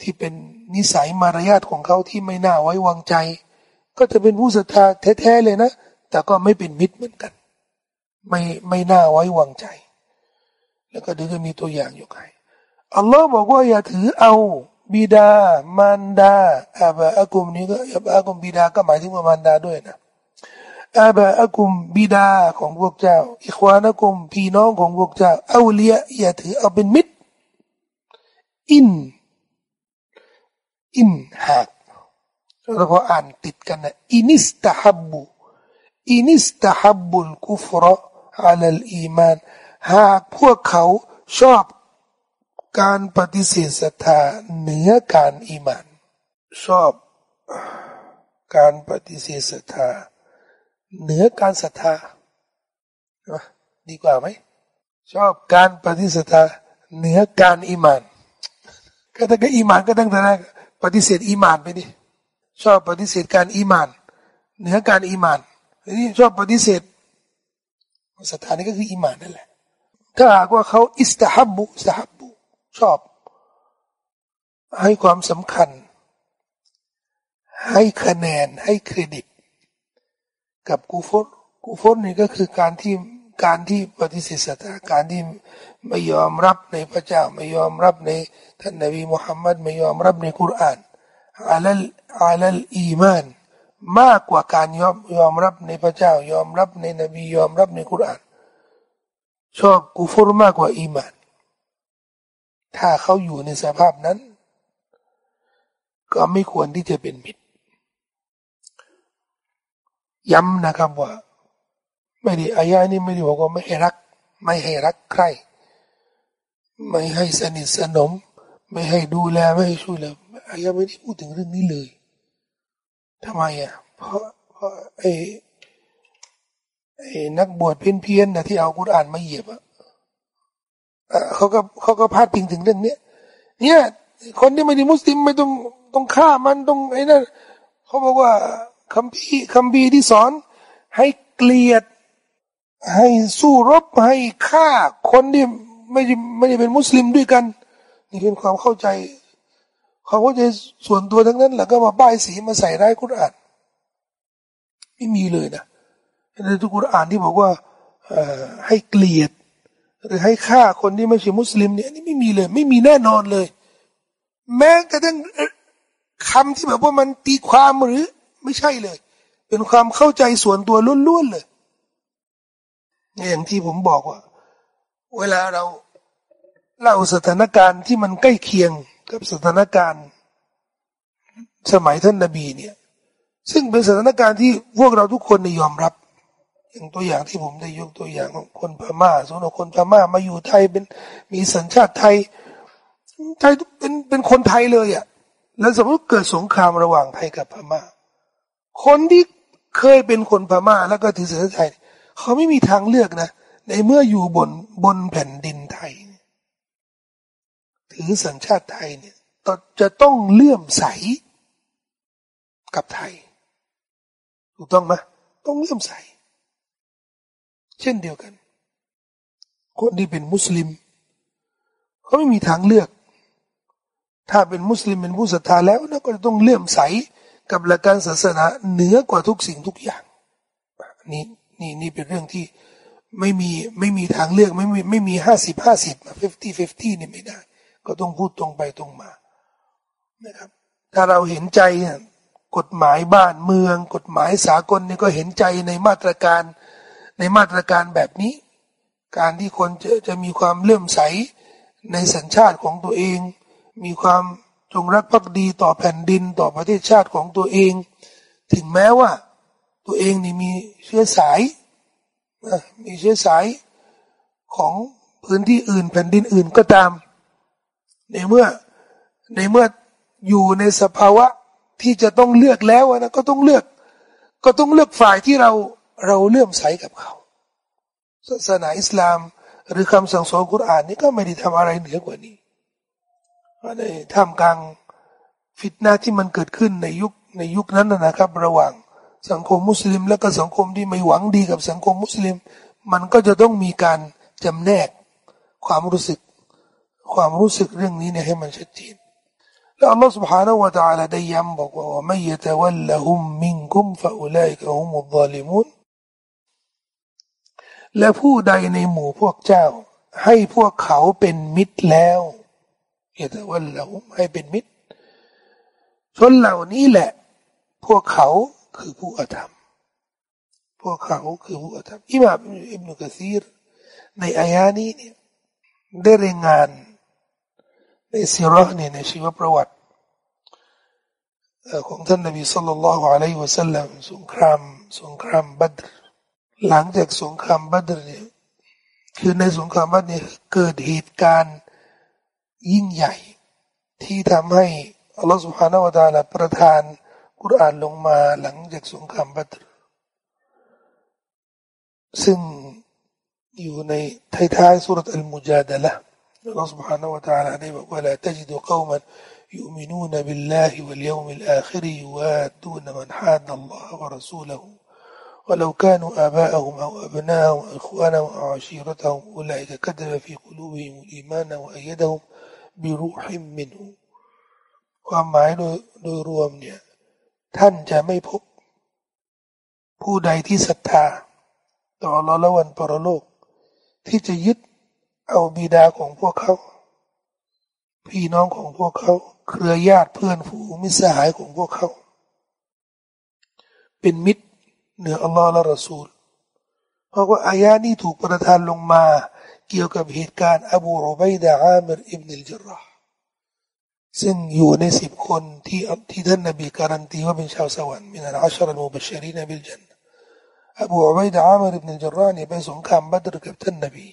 ที่เป็นนิสัยมารยาทของเขาที่ไม่น่าไว้วางใจ ก็จะเป็นผู้ศรัทธาแท้ๆเลยนะ แต่ก็ไม่เป็นมิตรเหมือนกัน ไม่ไม่น่าไว้วางใจ แล้วก็เดี๋ยวจะมีตัวอย่างอยู่ใครอัลลอฮ์บอกว่าอย่าถือเอาบิดามารดาآباءكم นี้ก็ آباءكم บิดาก็หมายถึงว่ามารดาด้วยนะآباءكم บิดาของพวกเจ้าإخوانكم พี่น้องของพวกเจ้าأولياء อย่าถือเอาเป็นมิตร إن إن หากเราก็อ่านติดกันนะإن استحبواอินิสตาฮับบุลกุฟรอัลลอีมานหากพวกเขาชอบการปฏิเสธศรัทธาเหนือการอีมานชอบการปฏิเสธศรัทธาเหนือการศรัทธาดีกว่าไหมชอบการปฏิเสธศรัทธาเหนือการอีมาน ก็ถ้าก็อีมานก็ตั้งแต่แรกปฏิเสธอีมานไปดิชอบปฏิเสธการอีมาน เหนือการอีมานนี่ชอบปฏิเสธศรัทธานี่ก็คืออิมานนั่นแหละ ถ้าหากว่าเขาอิสตาฮับบุสตาฮับบุชอบ ให้ความสำคัญ ให้คะแนนให้เครดิต กับกูฟรกูฟรนี่ก็คือการที่ การที่ปฏิเสธศรัทธาการที่ไม่ยอมรับในพระเจ้า ไม่ยอมรับในท่านนบีมุฮัมมัดไม่ยอมรับในคุรานอัลลอัลลอีมาน มากกว่าการยอมยอมรับในพระเจ้า ยอมรับในนบียอมรับในคุราน ชอบกูฟรมากกว่าอีมาน ถ้าเขาอยู่ในสภาพนั้น ก็ไม่ควรที่จะเป็นมิตรย้ำนะครับว่า ไม่ได้อายะนี้ไม่ได้บอกว่าไม่ให้รัก ไม่ให้รักใคร ไม่ให้สนิทสนม ไม่ให้ดูแลไม่ให้ช่วยเหลืออายะไม่ได้พูดถึงเรื่องนี้เลยทำไมอะเพราะเพราะไอ้ไอ้นักบวชเพี้ยนๆนะที่เอากุรอานมาเหยียบอะเขาก็เขาก็พาดพิงถึงเรื่องเนี้ยเนี่ย คนที่ไม่ได้มุสลิมไม่ต้องต้องฆ่ามันต้องไอ้นั่นเขาบอกว่าคำพีคำพีที่สอนให้เกลียด ให้สู้รบให้ฆ่าคนที่ไม่ได้ไม่ได้เป็นมุสลิมด้วยกัน นี่เป็นความเข้าใจความเข้าใจส่วนตัวทั้งนั้นแหละก็มาป้ายสีมาใส่ร้ายกุรอานไม่มีเลยนะในทุกกุรอานที่บอกว่าให้เกลียด หรือให้ฆ่าคนที่ไม่ใช่มุสลิมเนี่ยนี่ไม่มีเลย ไม่มีแน่นอนเลย แม้กระทั่งคำที่แบบว่ามันตีความหรือ ไม่ใช่เลย เป็นความเข้าใจส่วนตัวล้วนๆเลย อย่างที่ผมบอกว่า เวลาเราเล่าสถานการณ์ที่มันใกล้เคียงกับสถานการณ์ สมัยท่านนบีเนี่ย ซึ่งเป็นสถานการณ์ที่พวกเราทุกคนในยอมรับ อย่างตัวอย่างที่ผมได้ยกตัวอย่างของคนพม่าสมมติคนพม่ามาอยู่ไทยเป็นมีสัญชาติไทยไทยเป็นเป็นคนไทยเลยอะ่ะแล้วสมมติเกิดสงครามระหว่างไทยกับพม่า คนที่เคยเป็นคนพม่าแล้วก็ถือสัญชาติไทย เขาไม่มีทางเลือกนะ ในเมื่ออยู่บนบนแผ่นดินไทย ถือสัญชาติไทยเนี่ยจะต้องเลื่อมใสกับไทย ถูกต้องไหมต้องเลื่อมใส เช่นเดียวกัน คนที่เป็นมุสลิมเขาไม่มีทางเลือก ถ้าเป็นมุสลิมเป็นผู้ศรัทธาแล้วนะก็จะต้องเลื่อมใสกับหลักการศาสนาเหนือกว่าทุกสิ่งทุกอย่างนี่ นี่นี่เป็นเรื่องที่ไม่มีไม่มีทางเลือกไม่มีไม่มีห้าสิบห้าสิบฟิฟตี้ฟิฟตี้นี่ไม่ได้ ก็ต้องพูดตรงไปตรงมานะครับ ถ้าเราเห็นใจกฎหมายบ้านเมือง กฎหมายสากลนี่ก็เห็นใจในมาตรการในมาตรการแบบนี้ การที่คนจะจะมีความเลื่อมใสในสัญชาติของตัวเอง มีความจงรักภักดีต่อแผ่นดินต่อประเทศชาติของตัวเอง ถึงแม้ว่า ตัวเองนี่มีเชื้อสายมีเชื้อสายของพื้นที่อื่นแผ่นดินอื่นก็ตาม ในเมื่อในเมื่ออยู่ในสภาวะที่จะต้องเลือกแล้วนะก็ต้องเลือก ก็ต้องเลือกฝ่ายที่เราเราเลื่อมใสกับเขาศาสนาอิสลาม หรือคำสั่งสอนกุรอานนี่ก็ไม่ได้ทำอะไรเหนือกว่านี้ในท่ามกลางฟิตนาที่มันเกิดขึ้นในยุคในยุคนั้นนะครับ ระหว่าง สังคมมุสลิม และก็สังคมที่ไม่หวังดีกับสังคมมุสลิม มันก็จะต้องมีการจำแนกความรู้สึก ความรู้สึกเรื่องนี้เนี่ยให้มันชัดเจนแล้วอัลลอฮฺ سبحانه และ تعالى ได้ย้ำบอกว่าไม่ยตะวัลละหุมมิงกุมฟะอุลัยกะฮุมุลลาลิมุนและผู้ใดในหมู่พวกเจ้า ให้พวกเขาเป็นมิตรแล้วยตะวันเราให้เป็นมิตรชนเหล่านี้แหละ พวกเขา คือผู้อธรรม พวกเขาคือผู้อธรรม อิมามอิบนุกะซีร ในอายานี้เนี่ยได้รายงานในสิรห์เนี่ยในชีวประวัติของท่านนบีสุลต่านละฮ์อะลัยฮิวะสัลลัมสงครามสงครามบัตร หลังจากสงครามบัตรเนี่ยคือในสงครามบัตรเนี่ยเกิดเหตุการณ์ยิ่งใหญ่ ที่ทำให้อัลลอฮฺสุบฮานาวะตาลาประทาน กุรอานลงมาหลังจากสงครามบัตรซึ่งอยู่ในท้ายๆสุรษอัลมุจาดะละอัลลอฮฺ سبحانه และ تعالى ได้บอกว่า لا تجد قوما يؤمنون بالله واليوم الآخر يوادون من حاد الله ورسوله ولو كانوا آباءهم أو أبناءهم أو إخوانهم أو عشيرتهم أولئك كتب في قلوبهم الإيمان وأيدهم บิรุหิมมินูความหมายโดยโดยรวมเนี่ย ท่านจะไม่พบ ผู้ใดที่ศรัทธา ต่อรอละวันปรโลก ที่จะยึดเอาบิดาของพวกเขา พี่น้องของพวกเขา เครือญาติเพื่อนฝูงมิตรสหายของพวกเขา เป็นมิตรเหนืออัลลอฮ์และรอซูลเพราะว่าอายานี้ถูกประทานลงมา เกี่ยวกับเหตุการณ์อบูรุบัยดะอามิรอิบนิลจรห์ ซึ่งอยู่ในสิบคนที่ที่ท่านนบีการันตีว่าเป็นชาวสวรรค์มีนอัชรนูบัชรีนบิลจันอบูอุบัยดะอามรอิบนจรรานี่ไปสงครามบัตรกับท่านนบี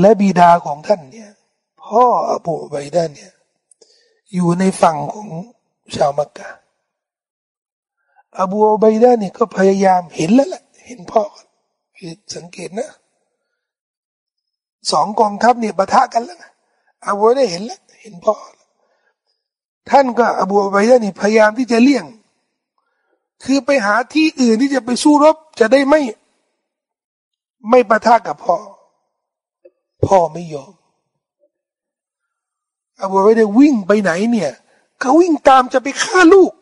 และบิดาของท่านเนี่ยพ่ออบูอุบัยดะเนี่ยอยู่ในฝั่งของชาวมักกะอบูอุบัยดะเนี่ยก็พยายามเห็นแล้วแหละเห็นพ่อคือสังเกตนะสองกองทัพเนี่ยปะทะกันแล้วนะ อบูได้เห็นแล้วเห็นพ่อท่านก็อบูอุบัยดะนี่พยายามที่จะเลี่ยง คือไปหาที่อื่นที่จะไปสู้รบ จะได้ไม่ไม่ปะทะกับพ่อ พ่อไม่ยอมอบูอุบัยดะวิ่งไปไหนเนี่ยเขาวิ่งตามจะไปฆ่าลูก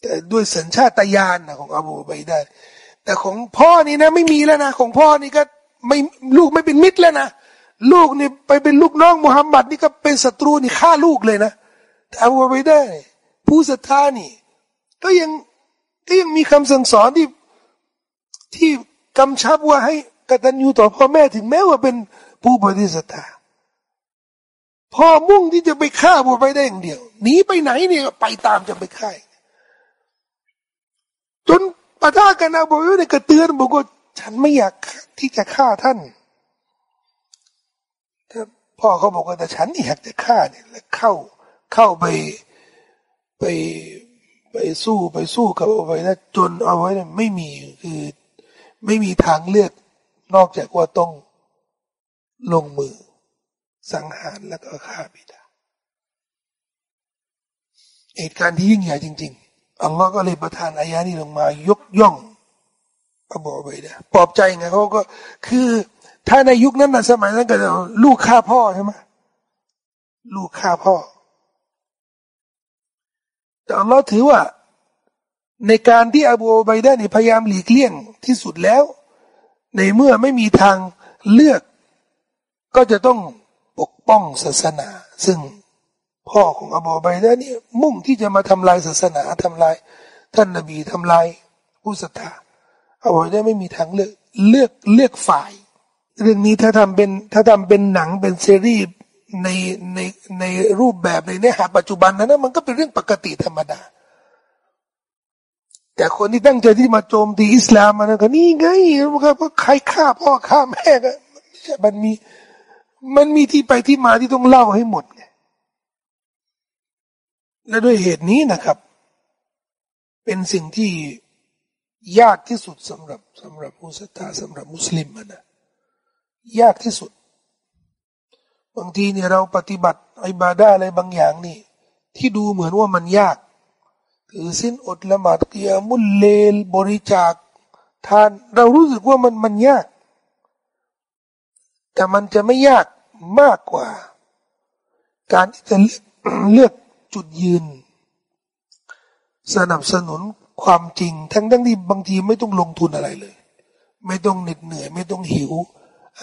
แต่ด้วยสัญชาตญาณนะของอบูอุบัยดะแต่ของพ่อนี่นะ ไม่มีแล้วนะ ของพ่อนี่ก็ไม่ลูกไม่เป็นมิตรแล้วนะ ลูกนี่ไปเป็นลูกน้องมุฮัมมัดนี่ก็เป็นศัตรูนี่ฆ่าลูกเลยนะแต่อบูอุบัยดะผู้ศรัทธานี่ ก็ยังก็ยังมีคำสั่งสอนที่ที่กำชับว่าให้กตัญญูต่อพ่อแม่ถึงแม้ว่าเป็นผู้บริสุทธาพ่อมุ่งที่จะไปฆ่าบัวไปได้อย่างเดียวหนีไปไหนเนี่ยไปตามจะไปฆ่าจนปะทะกันนะบอกว่าเนี่ยกระเตือนบอกว่าฉันไม่อยากที่จะฆ่าท่าน พ่อเขาบอกว่าแต่ฉันนี่อยากจะฆ่าเนี่ยแล้วเข้าเข้าไปไปไปสู้ไปสู้กับเอาไว้นะจนเอาไว้เนี่ยไม่มีคือไม่มีทางเลือกนอกจากว่าต้องลงมือ สังหารแล้วก็ฆ่าบิดาเหตุการณ์ที่ยิ่งใหญ่จริง ๆ อัลลอฮ์ก็เลยประทานอายะนี้ลงมายกย่องอบูอุบัยดะปลอบใจไงเขาก็คือ ถ้าในยุคนั้นนะสมัยนั้นก็ลูกฆ่าพ่อใช่ไหมลูกฆ่าพ่อ แต่อัลลอฮ์ถือว่า ในการที่อบูอุบัยดะนี่พยายามหลีกเลี่ยงที่สุดแล้ว ในเมื่อไม่มีทางเลือก ก็จะต้องปกป้องศาสนา ซึ่งพ่อของอบูบัยดะนี่มุ่งที่จะมาทำลายศาสนาทำลาย ท่านนบีทำลายผู้ศรัทธาอบูบัยดะไม่มีทางเลือกเลือกเลือกฝ่าย เรื่องนี้ถ้าทำเป็นถ้าทำเป็นหนังเป็นซีรีส์ในในในรูปแบบในเนื้อหาปัจจุบันนั้นมันก็เป็นเรื่องปกติธรรมดา แต่คนที่ตั้งใจที่มาโจมตีอิสลามมันก็นี่ไงมันก็ใครฆ่าพ่อฆ่าแม่ก็มันมีมันมีที่ไปที่มาที่ต้องเล่าให้หมดไงและด้วยเหตุนี้นะครับ เป็นสิ่งที่ยากที่สุดสำหรับสำหรับผู้ศรัทธาสำหรับมุสลิมนะ ยากที่สุด บางทีเนี่ยเราปฏิบัติอิบาดาอะไรบางอย่างนี่ ที่ดูเหมือนว่ามันยากถือสิ้นอดละหมาดเกียมุลเลลบริจาค ทานเรารู้สึกว่ามันมันยาก แต่มันจะไม่ยากมากกว่า การที่จะเลือกจุดยืน สนับสนุนความจริง ทั้งทั้งที่บางทีไม่ต้องลงทุนอะไรเลย ไม่ต้องเหน็ดเหนื่อย ไม่ต้องหิว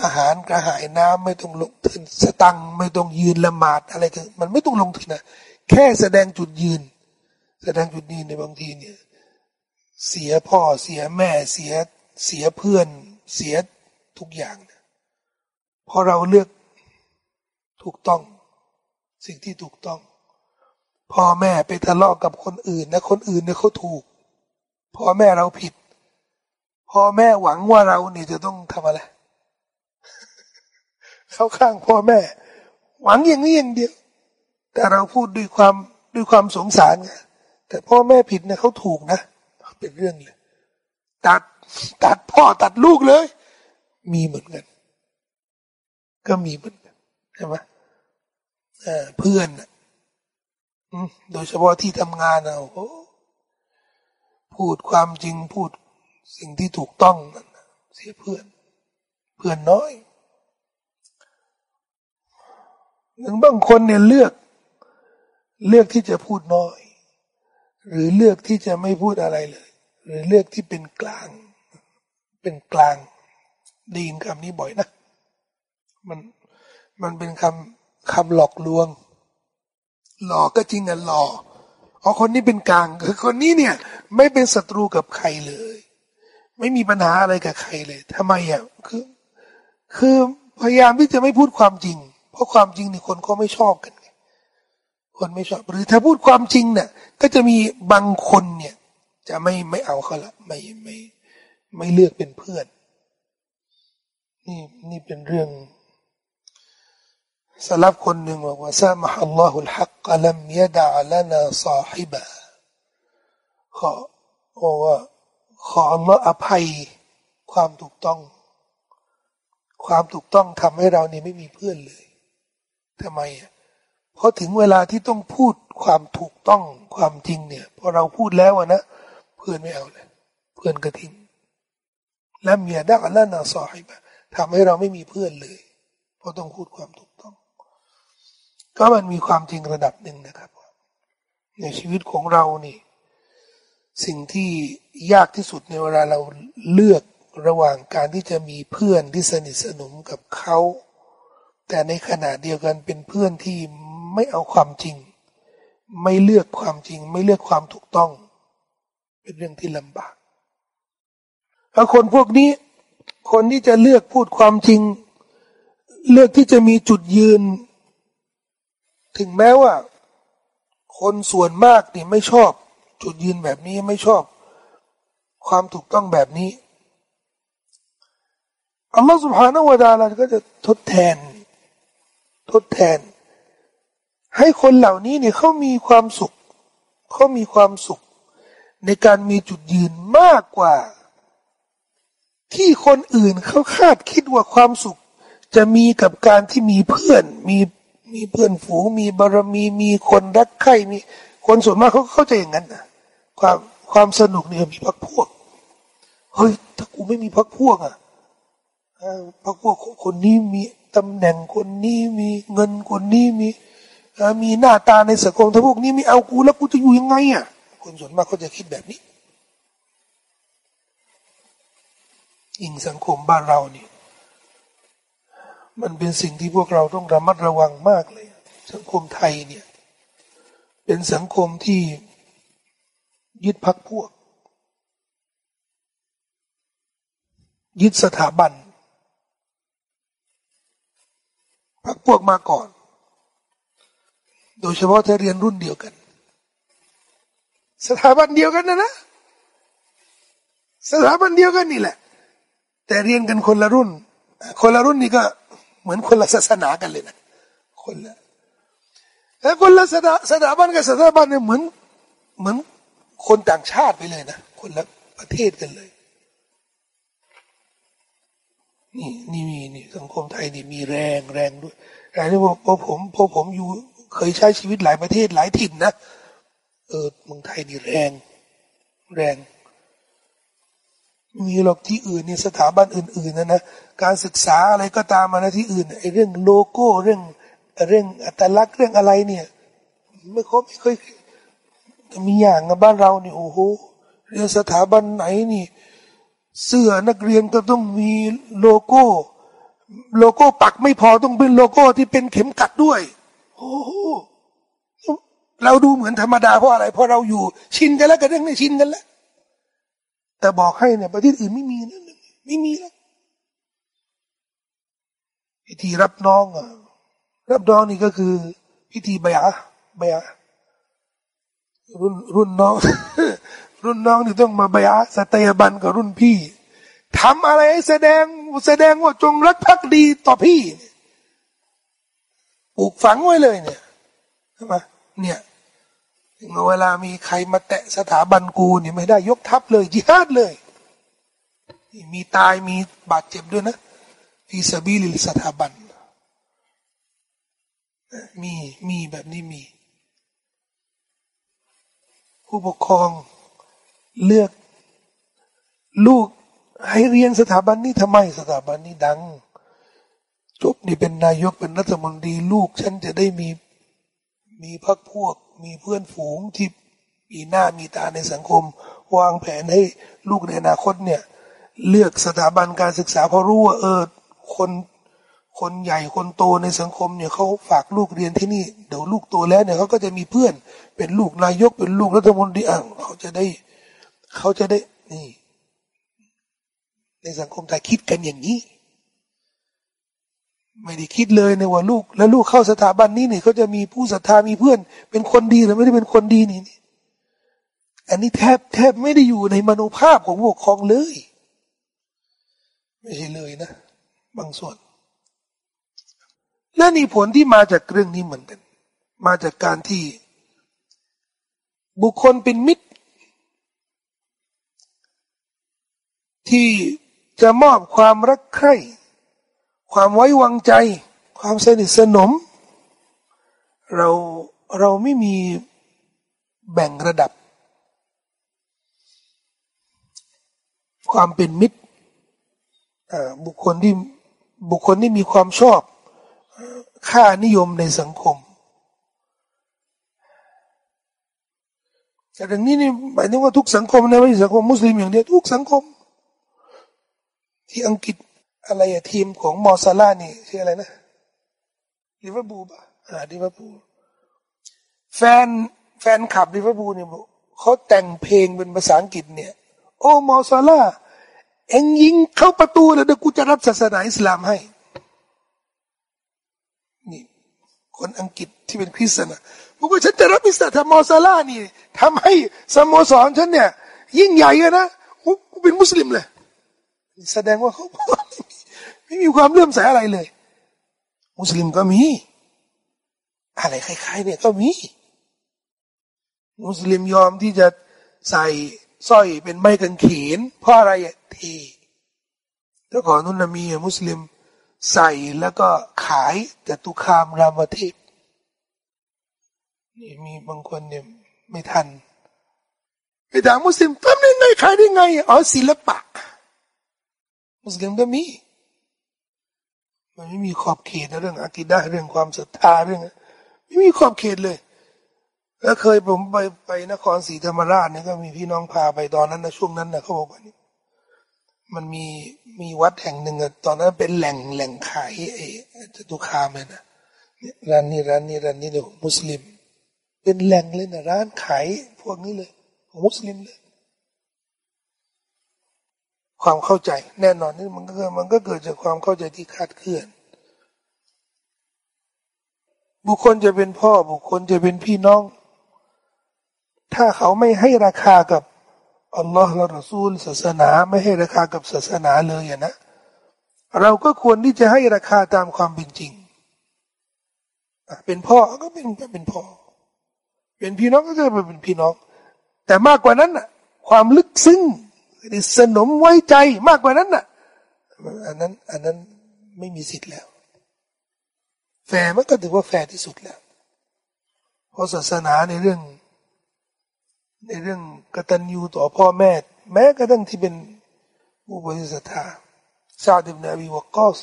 อาหารกระหายน้ำไม่ต้องลงทุนสตังไม่ต้องยืนละหมาดอะไรกันมันไม่ต้องลงทุนนะแค่แสดงจุดยืน แสดงจุดยืนในบางทีเนี่ยเสียพ่อเสียแม่เสียเสียเพื่อนเสียทุกอย่างนะพอเราเลือกถูกต้อง สิ่งที่ถูกต้อง พ่อแม่ไปทะเลาะกับคนอื่นนะคนอื่นเนี่ยเขาถูกพ่อแม่เราผิดพ่อแม่หวังว่าเราเนี่ยจะต้องทำอะไร เข้าข้างพ่อแม่ หวังอย่างนี้อย่างเดียว แต่เราพูดด้วยความด้วยความสงสารไงแต่พ่อแม่ผิดนี่ยเขาถูกนะเป็นเรื่องเลยตัดตัดพ่อตัดลูกเลย มีเหมือนกัน ก็มีเหมือนกันใช่ไหมเพื่อนโดยเฉพาะที่ทำงานเอาพูดความจริงพูดสิ่งที่ถูกต้องนั่นเสียเพื่อน เพื่อนน้อย หนึ่งบางคนเนี่ยเลือก เลือกที่จะพูดน้อย หรือเลือกที่จะไม่พูดอะไรเลย หรือเลือกที่เป็นกลาง เป็นกลางได้ยินคำนี้บ่อยนะมันมันเป็นคำคำหลอกลวง หลอกก็จริงอะหล่ออ๋อคนนี้เป็นกลางคือคนนี้เนี่ย ไม่เป็นศัตรูกับใครเลย ไม่มีปัญหาอะไรกับใครเลยทำไมอะคือ คือพยายามที่จะไม่พูดความจริง เพราะความจริงนี่คนก็ไม่ชอบกันไงคนไม่ชอบ หรือถ้าพูดความจริงเนี่ยก็จะมีบางคนเนี่ย จะไม่ไม่เอาเขาละไม่ไม่ไม่เลือกเป็นเพื่อน นี่นี่เป็นเรื่องสลับคนหนึ่งบอกว่าซามฮัลลอฮุลฮักกลัมยดะลนาซาฮิบะขอบอกว่าขออัลลอฮ์อภัยความถูกต้อง ความถูกต้องทำให้เรานี่ไม่มีเพื่อนเลย ทำไมอะเพราะถึงเวลาที่ต้องพูดความถูกต้องความจริงเนี่ยพอเราพูดแล้วนะเพื่อนไม่เอาเลยเพื่อนก็ทิ้งและเมียดักอัลลอฮ์นาซอฮิบะทำให้เราไม่มีเพื่อนเลย เพราะต้องพูดความถูกต้อง ก็มันมีความจริงระดับหนึ่งนะครับในชีวิตของเรานี่ สิ่งที่ยากที่สุดในเวลาเราเลือกระหว่างการที่จะมีเพื่อนที่สนิทสนมกับเขา แต่ในขณะเดียวกันเป็นเพื่อนที่ไม่เอาความจริง ไม่เลือกความจริง ไม่เลือกความถูกต้อง เป็นเรื่องที่ลำบากแล้วคนพวกนี้ คนที่จะเลือกพูดความจริง เลือกที่จะมีจุดยืน ถึงแม้ว่า คนส่วนมากนี่ไม่ชอบ จุดยืนแบบนี้ไม่ชอบ ความถูกต้องแบบนี้อัลลอฮฺสุบฮานาวะดาลาก็จะทดแทน ทดแทน ให้คนเหล่านี้เนี่ยเขามีความสุขเขามีความสุข ในการมีจุดยืนมากกว่า ที่คนอื่นเขาคาดคิดว่าความสุข จะมีกับการที่มีเพื่อน มีมีเพื่อนฝูงมีบารมีมีคนรักใคร่มีคนส่วนมากเขาเข้าใจอย่างนั้นนะความความสนุกเนี่ยมีพักพวกเฮ้ยถ้ากูไม่มีพักพวกอะพักพวกคนนี้มี ตำแหน่งคนนี้มีเงินคนนี้มีมีหน้าตาในสังคมถ้าพวกนี้ไม่เอากูแล้วกูจะอยู่ยังไงอะคนส่วนมากเขาจะคิดแบบนี้ยิ่งสังคมบ้านเรานี่มันเป็นสิ่งที่พวกเราต้องระมัดระวังมากเลย สังคมไทยเนี่ย เป็นสังคมที่ยึดพักพวก ยึดสถาบัน พักพวกมาก่อน โดยเฉพาะถ้าเรียนรุ่นเดียวกัน สถาบันเดียวกันนะนะ สถาบันเดียวกันนี่แหละ แต่เรียนกันคนละรุ่น คนละรุ่นนี่ก็เหมือนคนละศาสนากันเลยนะคนละแล้วคนละสถาสถาบันกับสถาบันเนี่ยเหมือนเหมือนคนต่างชาติไปเลยนะ คนละประเทศกันเลย นี่นี่มีนี่สังคมไทยนี่มีแรงแรงด้วยแต่นี่พอผมพอผมอยู่เคยใช้ชีวิตหลายประเทศหลายถิ่นนะเออเมืองไทยนี่แรง แรงมีหรอกที่อื่นเนี่ยสถาบันอื่นๆนะนะการศึกษาอะไรก็ตามมานะที่อื่นไอ้เรื่องโลโก้เรื่องเรื่องอัตลักษณ์เรื่องอะไรเนี่ยไม่ครบไม่เคยมีอย่างในบ้านเราเนี่โอ้โหเรียนสถาบันไหนนี่ เสื้อนักเรียนก็ต้องมีโลโก้ โลโก้ปักไม่พอต้องเป็นโลโก้ที่เป็นเข็มกัดด้วย โอ้โหเราดูเหมือนธรรมดาเพราะอะไรเพราะเราอยู่ ชินกันแล้วกันเรื่องนี้ชินกันแล้ว แต่บอกให้เนี่ยประเทศอื่นไม่มีนะไม่มีแล้วพิธีรับน้องอะรับน้องนี่ก็คือ พิธีใบอะใบอะรุ่นรุ่นน้อง รุ่นน้องนี่ต้องมาบยาสตยบันกับรุ่นพี่ทำอะไรแสดงแสดงว่าจงรักภักดีต่อพี่ปลูกฝังไว้เลยเนี่ยใช่ไหมเนี่ยเวลามีใครมาแตะสถาบันกูเนี่ยไม่ได้ยกทัพเลยจิฮาดเลยมีตายมีบาดเจ็บด้วยนะฟีสบีลิสถาบัน มีมีแบบนี้มี ผู้ปกครอง เลือกลูกให้เรียนสถาบันนี้ทำไมสถาบันนี้ดังจบนี่เป็นนายกเป็นรัฐมนตรีลูก ฉันจะได้มีมีพักพวก มีเพื่อนฝูงที่มีหน้ามีตาในสังคม วางแผนให้ลูกในอนาคตเนี่ย เลือกสถาบันการศึกษาเพราะรู้ว่าเออคนคนใหญ่คนโตในสังคมเนี่ยเขาฝากลูกเรียนที่นี่เดี๋ยวลูกโตแล้วเนี่ยเขาก็จะมีเพื่อนเป็นลูกนายกเป็นลูกรัฐมนตรีอะเขาจะได้ เขาจะได้นี่ ในสังคมไทยคิดกันอย่างนี้ ไม่ได้คิดเลยในว่าลูก แล้วลูกเข้าสถาบันนี้เนี่ยเขาจะมีผู้ศรัทธามีเพื่อน เป็นคนดีหรือไม่ได้เป็นคนดีนี่อันนี้แทบแทบไม่ได้อยู่ในมโนภาพของผู้ปกครองเลย ไม่ใช่เลยนะ บางส่วน และนี่ผลที่มาจากเรื่องนี้เหมือนกัน มาจากการที่บุคคลเป็นมิตร ที่จะมอบความรักใคร่ ความไว้วางใจ ความสนิทสนม เราเราไม่มีแบ่งระดับ ความเป็นมิตรบุคคลที่บุคคลที่มีความชอบค่านิยมในสังคมแต่เรื่องนี้นี่หมายถึงว่าทุกสังคมนะไม่ใช่สังคมมุสลิมอย่างเดียวทุกสังคม ที่อังกฤษอะไรอะทีมของโมซาลาห์นี่ชื่ออะไรนะลิเวอร์พูลป่ะอ่าลิเวอร์พูลแฟนแฟนคลับลิเวอร์พูลเนี่ยเขาแต่งเพลงเป็นภาษาอังกฤษเนี่ย โอ้มอซาล่าเอ็งยิงเข้าประตูแล้วเดี๋ยวกูจะรับศาสนาอิสลามให้นี่คนอังกฤษที่เป็นคริสเตียนบอกว่าฉันจะรับอิสลามทมอซาล่านี่ทำให้สโมสรฉันเนี่ย ยิ่งใหญ่นะกูเป็นมุสลิมเลย แสดงว่าเขาไม่มีความเลื่อมใสอะไรเลย มุสลิมก็มี อะไรคล้ายๆ เนี่ยก็มี มุสลิมยอมที่จะใส่สร้อยเป็นไม้กางเขนเพราะอะไรอะเทแล้วก่อนนู้นมีมุสลิมใส่แล้วก็ขายแต่ตุคามรามเทพนี่มีบางคนเนี่ยไม่ทันไปถามมุสลิมทำได้ไงขายได้ไงอ๋อศิลปะ มุสลิมก็มี มันไม่มีขอบเขตเรื่องอากิดะเรื่องความศรัทธาเรื่องไม่มีขอบเขตเลย แล้วเคยผมไปไปนครศรีธรรมราชเนี่ยก็มีพี่น้องพาไปตอนนั้นนะช่วงนั้นนะเขาบอกว่านี่มันมีมีวัดแห่งหนึ่งอะตอนนั้นเป็นแหล่งแหล่งขายไอ้จตุคามเลยนะร้านนี้ร้านนี้ร้านนี้เนี่ยมุสลิม เป็นแหล่งเลยนะร้านขายพวกนี้เลยของมุสลิมเลย ความเข้าใจ แน่นอนนี่มันก็มันก็เกิดจากความเข้าใจที่คาดเคลื่อน บุคคลจะเป็นพ่อบุคคลจะเป็นพี่น้อง ถ้าเขาไม่ให้ราคากับอัลลอฮ์และรอซูล ศาสนาไม่ให้ราคากับศาสนาเลยนะเราก็ควรที่จะให้ราคาตามความเป็นจริงเป็นพ่อก็เป็นเป็นพ่อ เป็นพี่น้องก็จะเป็นพี่น้อง แต่มากกว่านั้นอะความลึกซึ้ง สนมไว้ใจมากกว่านั้นน่ะ อันนั้น อันนั้นไม่มีสิทธิ์แล้ว แฟมันก็ถือว่าแฟที่สุดแล้ว เพราะศาสนาในเรื่อง ในเรื่องกตัญญูต่อพ่อแม่ แม้กระทั่งที่เป็นผู้บริสุทธาซาดิบนาบีวกอส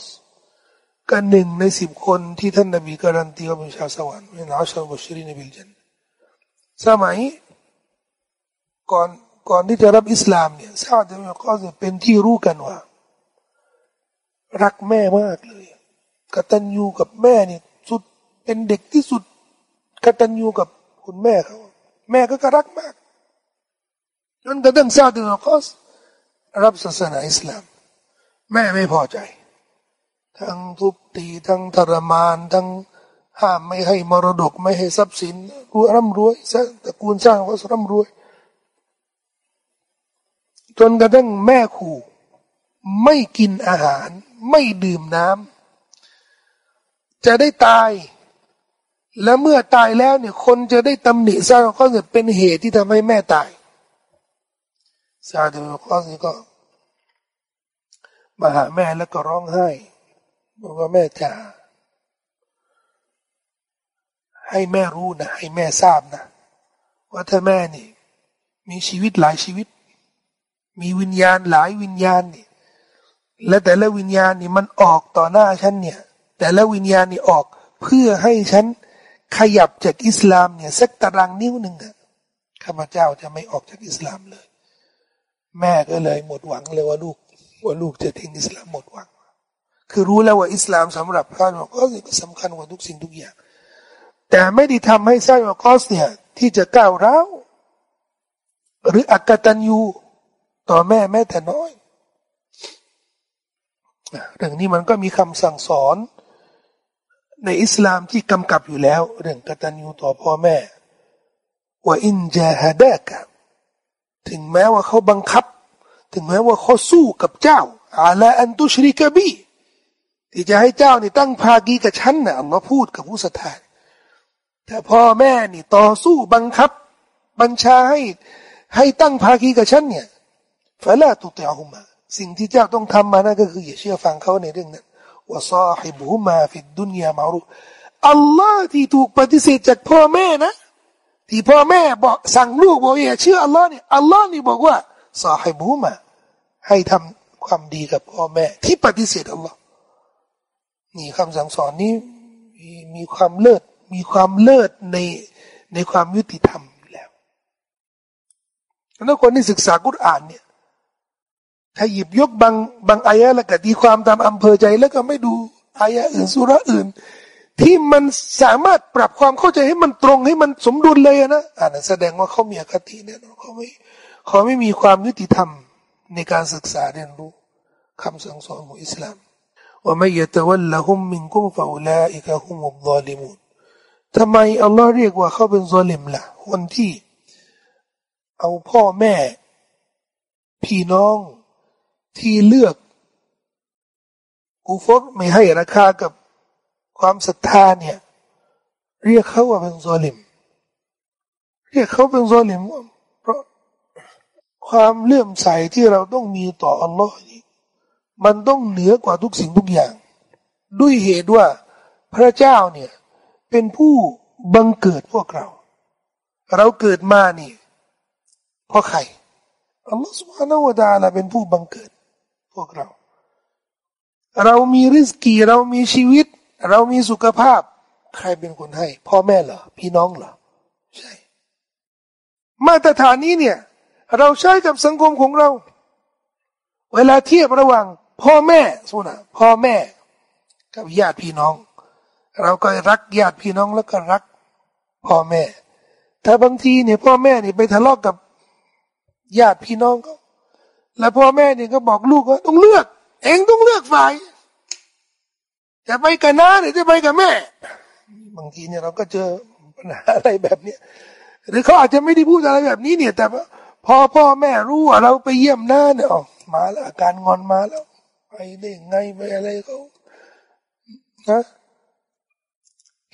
ก็หนึ่งในสิบคนที่ท่านนบีการันตีว่าเป็นชาวสวรรค์เป็นอาชาบุชรีนบิลจันสมัยก่อน ก่อนที่จะรับอิสลามเนี่ยซาดบินกอสเป็นที่รู้กันว่า รักแม่มากเลยกตัญญูกับแม่เนี่ยสุดเป็นเด็กที่สุดกตัญญูกับคุณแม่เขาแม่ก็กรักมากจนกระทั่งซาดบินกอสรับศาสนาอิสลาม แม่ไม่พอใจ ทั้งทุบตีทั้งทรมานทั้งห้ามไม่ให้มรดกไม่ให้ทรัพย์สินรวยร่ำรวยตระกูลสร้างก็ร่ำรวย จนกระทั่งแม่ขู่ ไม่กินอาหาร ไม่ดื่มน้ำจะได้ตาย และเมื่อตายแล้วเนี่ย คนจะได้ตำหนิซาดก็จะเป็นเหตุที่ทำให้แม่ตายซาดก็ก็มาหาแม่แล้วก็ร้องไห้บอกว่าแม่จ๋าให้แม่รู้นะให้แม่ทราบนะ ว่าถ้าแม่นี่ มีชีวิตหลายชีวิต มีวิญญาณหลายวิญญาณนี่และแต่ละวิญญาณนี่มันออกต่อหน้าฉันเนี่ย แต่ละวิญญาณนี่ออกเพื่อให้ฉันขยับจากอิสลามเนี่ยสักตารางนิ้วหนึ่งอะข้าพเจ้าจะไม่ออกจากอิสลามเลย แม่ก็เลยหมดหวังเลยว่าลูกว่าลูกจะทิ้งอิสลามหมดหวัง คือรู้แล้วว่าอิสลามสำหรับพระนก็สำคัญกว่าทุกสิ่งทุกอย่าง แต่ไม่ได้ทำให้ไซมากอสเนี่ยที่จะก้าวร้าวหรืออักตันยู ต่อแม่แม้แต่น้อยเรื่องนี้มันก็มีคำสั่งสอน ในอิสลามที่กำกับอยู่แล้ว เรื่องกตัญญูต่อพ่อแม่ว่าอินจาฮดากะถึงแม้ว่าเขาบังคับ ถึงแม้ว่าเขาสู้กับเจ้าอาลาอันตุชริกบีที่จะให้เจ้านี่ตั้งภากีกับฉันนะอัลลอฮ์พูดกับผู้ศรัทธาแต่พ่อแม่นี่ต่อสู้บังคับ บัญชาให้ให้ตั้งภากีกับฉันเนี่ย ฟะลาตุติอาหุมาสิ่งที่เจ้าต้องทำมานั่นก็คืออย่าเชื่อฟังเขาในเรื่องนั้นว่าซาฮิบุมาฟิดดุนยามารุอัลลอฮ์ที่ถูกปฏิเสธจากพ่อแม่นะ ที่พ่อแม่บอกสั่งลูกบอกอย่าเชื่ออัลลอฮ์เนี่ยอัลลอฮ์นี่บอกว่าซาฮิบุมาให้ทำความดีกับพ่อแม่ ที่ปฏิเสธอัลลอฮ์นี่คำสั่งสอนนี้มีมีความเลิศมีความเลิศในในความยุติธรรมแล้วแล้วคนที่ศึกษากุรอานเนี่ย ถ้าหยิบยกบางบางอายะแล้วก็ตีความตามอำเภอใจแล้วก็ไม่ดูอายะอื่นสุระอื่น ที่มันสามารถปรับความเข้าใจให้มันตรงให้มันสมดุลเลยนะอ่านแสดงว่าเขามีอคติเนี่ยเขาไม่เขาไม่มีความยุติธรรมในการศึกษาเรียนรู้คำสั่งสอนของอิสลามว่าไม่ยะตะวัลละหุมมิงกุมฟาอุลาอิกะฮุมุบอลิมูนทำไมอัลลอฮ์เรียกว่าเขาเป็นซอลิมล่ะ คนที่ เอาพ่อแม่ พี่น้อง ที่เลือกกูฟรไม่ให้ราคากับความศรัทธาเนี่ย เรียกเขาว่าเป็นซอลิม เรียกเขาเป็นซอลิมเพราะความเลื่อมใสที่เราต้องมีต่ออัลลอฮ์นี่มันต้องเหนือกว่าทุกสิ่งทุกอย่าง ด้วยเหตุว่าพระเจ้าเนี่ยเป็นผู้บังเกิดพวกเรา เราเกิดมานี่เพราะใครอัลลอฮฺสุบฮานาวะตาลาเป็นผู้บังเกิด พวกเรา เรามีริสกีเรามีชีวิต เรามีสุขภาพ ใครเป็นคนให้ พ่อแม่เหรอ พี่น้องเหรอ ใช่ มาตรฐานนี้เนี่ย เราใช้กับสังคมของเรา เวลาเทียบระหว่างพ่อแม่สุนะพ่อแม่ กับญาติพี่น้อง เราก็รักญาติพี่น้องแล้วก็รัก พ่อแม่ถ้าบางทีเนี่ยพ่อแม่เนี่ยไปทะเลาะกกับญาติพี่น้องก็ แล้วพ่อแม่เนี่ยก็บอกลูกว่าต้องเลือก เองต้องเลือกฝ่ายจะไปกับน้าหรือจะไปกับแม่ บางทีเนี่ยเราก็เจอปัญหาอะไรแบบเนี้ยหรือเขาอาจจะไม่ได้พูดอะไรแบบนี้เนี่ย แต่พอพ่อแม่รู้ว่าเราไปเยี่ยมน้าเนี่ยอ๋อมาแล้วอาการงอนมาแล้วไปได้ไงไปอะไรเขานะ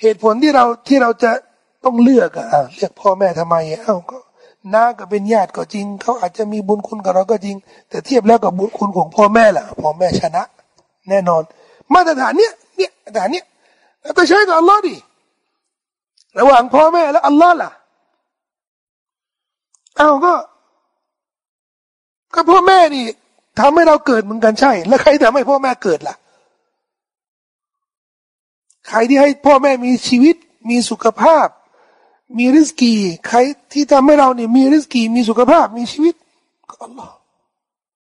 เหตุผลที่เราที่เราจะต้องเลือกอะเรียกพ่อแม่ทำไมเอ้าก็ น้าก็เป็นญาติก็จริง เขาอาจจะมีบุญคุณกับเราก็จริง แต่เทียบแล้วกับบุญคุณของพ่อแม่ล่ะพ่อแม่ชนะ แน่นอน มาตรฐานเนี้ยเนี่ยมาตรฐานเนี้ยแล้วก็ใช้กับอัลลอฮ์ดิระหว่างพ่อแม่และอัลลอฮ์ล่ะเอาก็ ก็พ่อแม่นี่ทำให้เราเกิดเหมือนกันใช่ แล้วใครทำให้พ่อแม่เกิดล่ะ ใครที่ให้พ่อแม่มีชีวิตมีสุขภาพ มีริสกี ใครที่ทำให้เราเนี่ยมีริสกีมีสุขภาพมีชีวิตก็อัลลอฮ์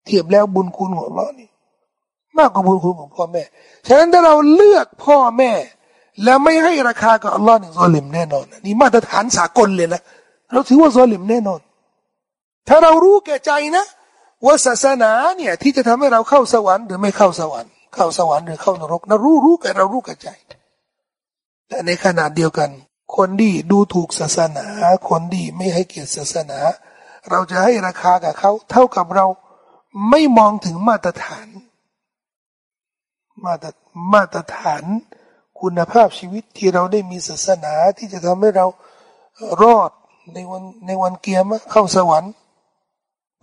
เทียบแล้วบุญคุณของอัลลอฮ์นี่มากกว่าบุญคุณของพ่อแม่ ฉะนั้นถ้าเราเลือกพ่อแม่ แล้วไม่ให้ราคากับอัลลอฮ์นี่ซอลิมแน่นอนนี่มาตรฐานสากลเลยนะเราถือว่าซอลิมแน่นอน ถ้าเรารู้แก่ใจนะว่าศาสนาเนี่ยที่จะทำให้เราเข้าสวรรค์หรือไม่เข้าสวรรค์ เข้าสวรรค์หรือเข้านรกนะรู้รู้แก่เรารู้แก่ใจ แต่ในขณะเดียวกัน คนดีดูถูกศาสนา คนดีไม่ให้เกียรติศาสนา เราจะให้ราคากับเขา เท่ากับเราไม่มองถึงมาตรฐาน มาตรมาตรฐาน คุณภาพชีวิตที่เราได้มีศาสนาที่จะทำให้เรารอดในวันในวันเกียรติเข้าสวรรค์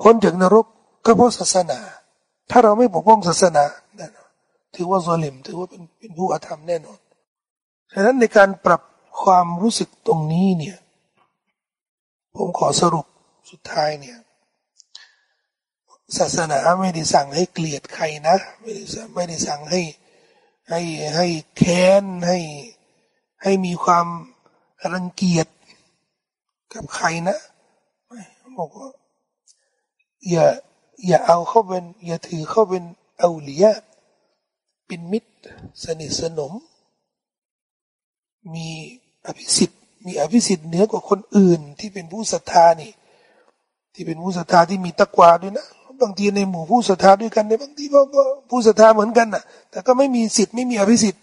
พ้นจากนรกก็เพราะศาสนา ถ้าเราไม่ปกป้องศาสนาถือว่าโซลิมถือว่าเป็นเป็นผู้อาธรรมแน่นอนฉะนั้นในการปรับ ความรู้สึกตรงนี้เนี่ย ผมขอสรุปสุดท้ายเนี่ย ศาสนาไม่ได้สั่งให้เกลียดใครนะ ไม่ได้ไม่ได้สั่งให้ให้ให้แค้นให้ให้มีความรังเกียจกับใครนะไม่บอกว่าอย่าอย่าเอาเข้าเป็น อย่าถือเข้าเป็นเอาเลียเป็นมิตร สนิทสนม มี อภิสิทธิ์มีอภิสิทธิ์เหนือกว่าคนอื่น ที่เป็นผู้ศรัทธานี่ ที่เป็นผู้ศรัทธาที่มีตะกวาด้วยนะบางทีในหมู่ผู้ศรัทธาด้วยกันในบางทีก็ผู้ศรัทธาเหมือนกันน่ะ แต่ก็ไม่มีสิทธิ์ไม่มีอภิสิทธิ์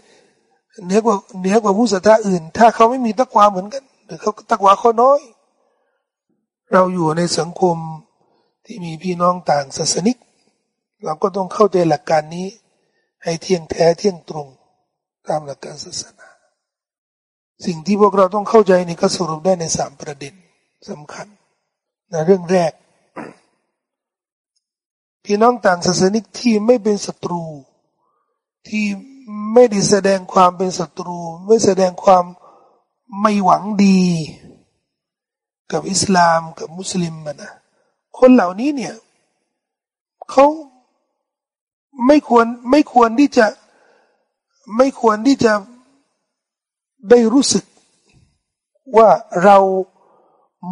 เหนือกว่าเหนือกว่าผู้ศรัทธาอื่น ถ้าเขาไม่มีตักวาเหมือนกัน หรือเขาตักวาเขาน้อย เราอยู่ในสังคมที่มีพี่น้องต่างศาสนิก เราก็ต้องเข้าใจหลักการนี้ ให้เที่ยงแท้เที่ยงตรง ตามหลักการศาสนา สิ่งที่พวกเราต้องเข้าใจนี่ก็สรุปได้ในสามประเด็นสำคัญนะเรื่องแรก พี่น้องต่างศาสนิกที่ไม่เป็นศัตรู ที่ไม่ได้แสดงความเป็นศัตรู ไม่แสดงความไม่หวังดี กับอิสลามกับมุสลิมมันนะคนเหล่านี้เนี่ยเขาไม่ควรไม่ควรที่จะไม่ควรที่จะ ได้รู้สึกว่าเรา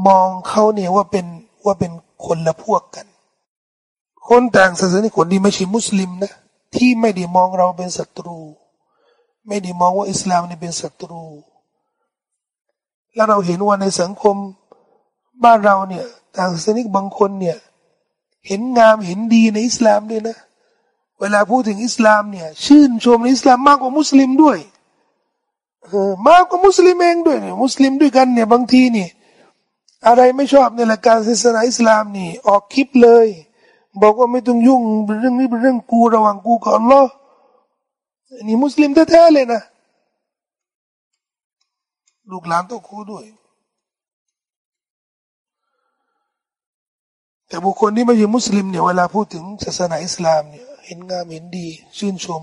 มองเขาเนี่ยว่าเป็นว่าเป็นคนละพวกกัน คนต่างศาสนาคนที่ไม่ใช่มุสลิมนะที่ไม่ได้มองเราเป็นศัตรู ไม่ได้มองว่าอิสลามนี่เป็นศัตรู แล้วเราเห็นว่าในสังคมบ้านเราเนี่ยต่างศาสนิกบางคนเนี่ยเห็นงามเห็นดีในอิสลามด้วยนะ เวลาพูดถึงอิสลามเนี่ยชื่นชมในอิสลามมากกว่ามุสลิมด้วย เออมากกว่ามุสลิมเองด้วยเนี่ยมุสลิมด้วยกันเนี่ยบางทีนี่ อะไรไม่ชอบในหลักการศาสนาอิสลามนี่ ออกคลิปเลย บอกว่าไม่ต้องยุ่งเรื่องนี้เป็นเรื่องกูระหว่างกูกับอัลลอฮ์นี่มุสลิมแท้ๆเลยนะลูกหลานต้องคูด้วย แต่บุคคลที่ไม่ใช่มุสลิมเนี่ยเวลาพูดถึงศาสนาอิสลามเนี่ยเห็นงามเห็นดี ชื่นชม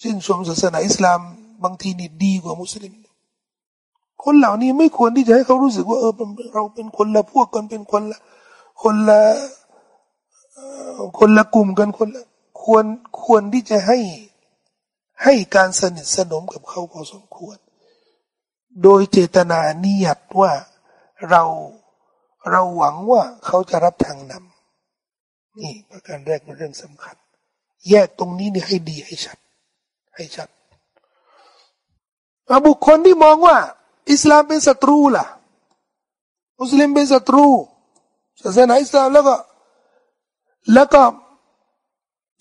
ชื่นชมศาสนาอิสลาม บางทีนี่ดีกว่ามุสลิม คนเหล่านี้ไม่ควรที่จะให้เขารู้สึกว่าเออเราเป็นคนละพวกกันเป็นคนละคนละคนละกลุ่มกันคนละควรควรที่จะให้ให้การสนิทสนมกับเขาพอสมควร โดยเจตนานิยัตว่าเราเราหวังว่าเขาจะรับทางนำนี่ประการแรกเป็นเรื่องสำคัญ แยกตรงนี้นี่ให้ดีให้ชัด ให้ชัด บุคคลที่มองว่า อิสลามเป็นศัตรูล่ะ มุสลิมเป็นศัตรูศาสนาอิสลามแล้วก็ แล้วก็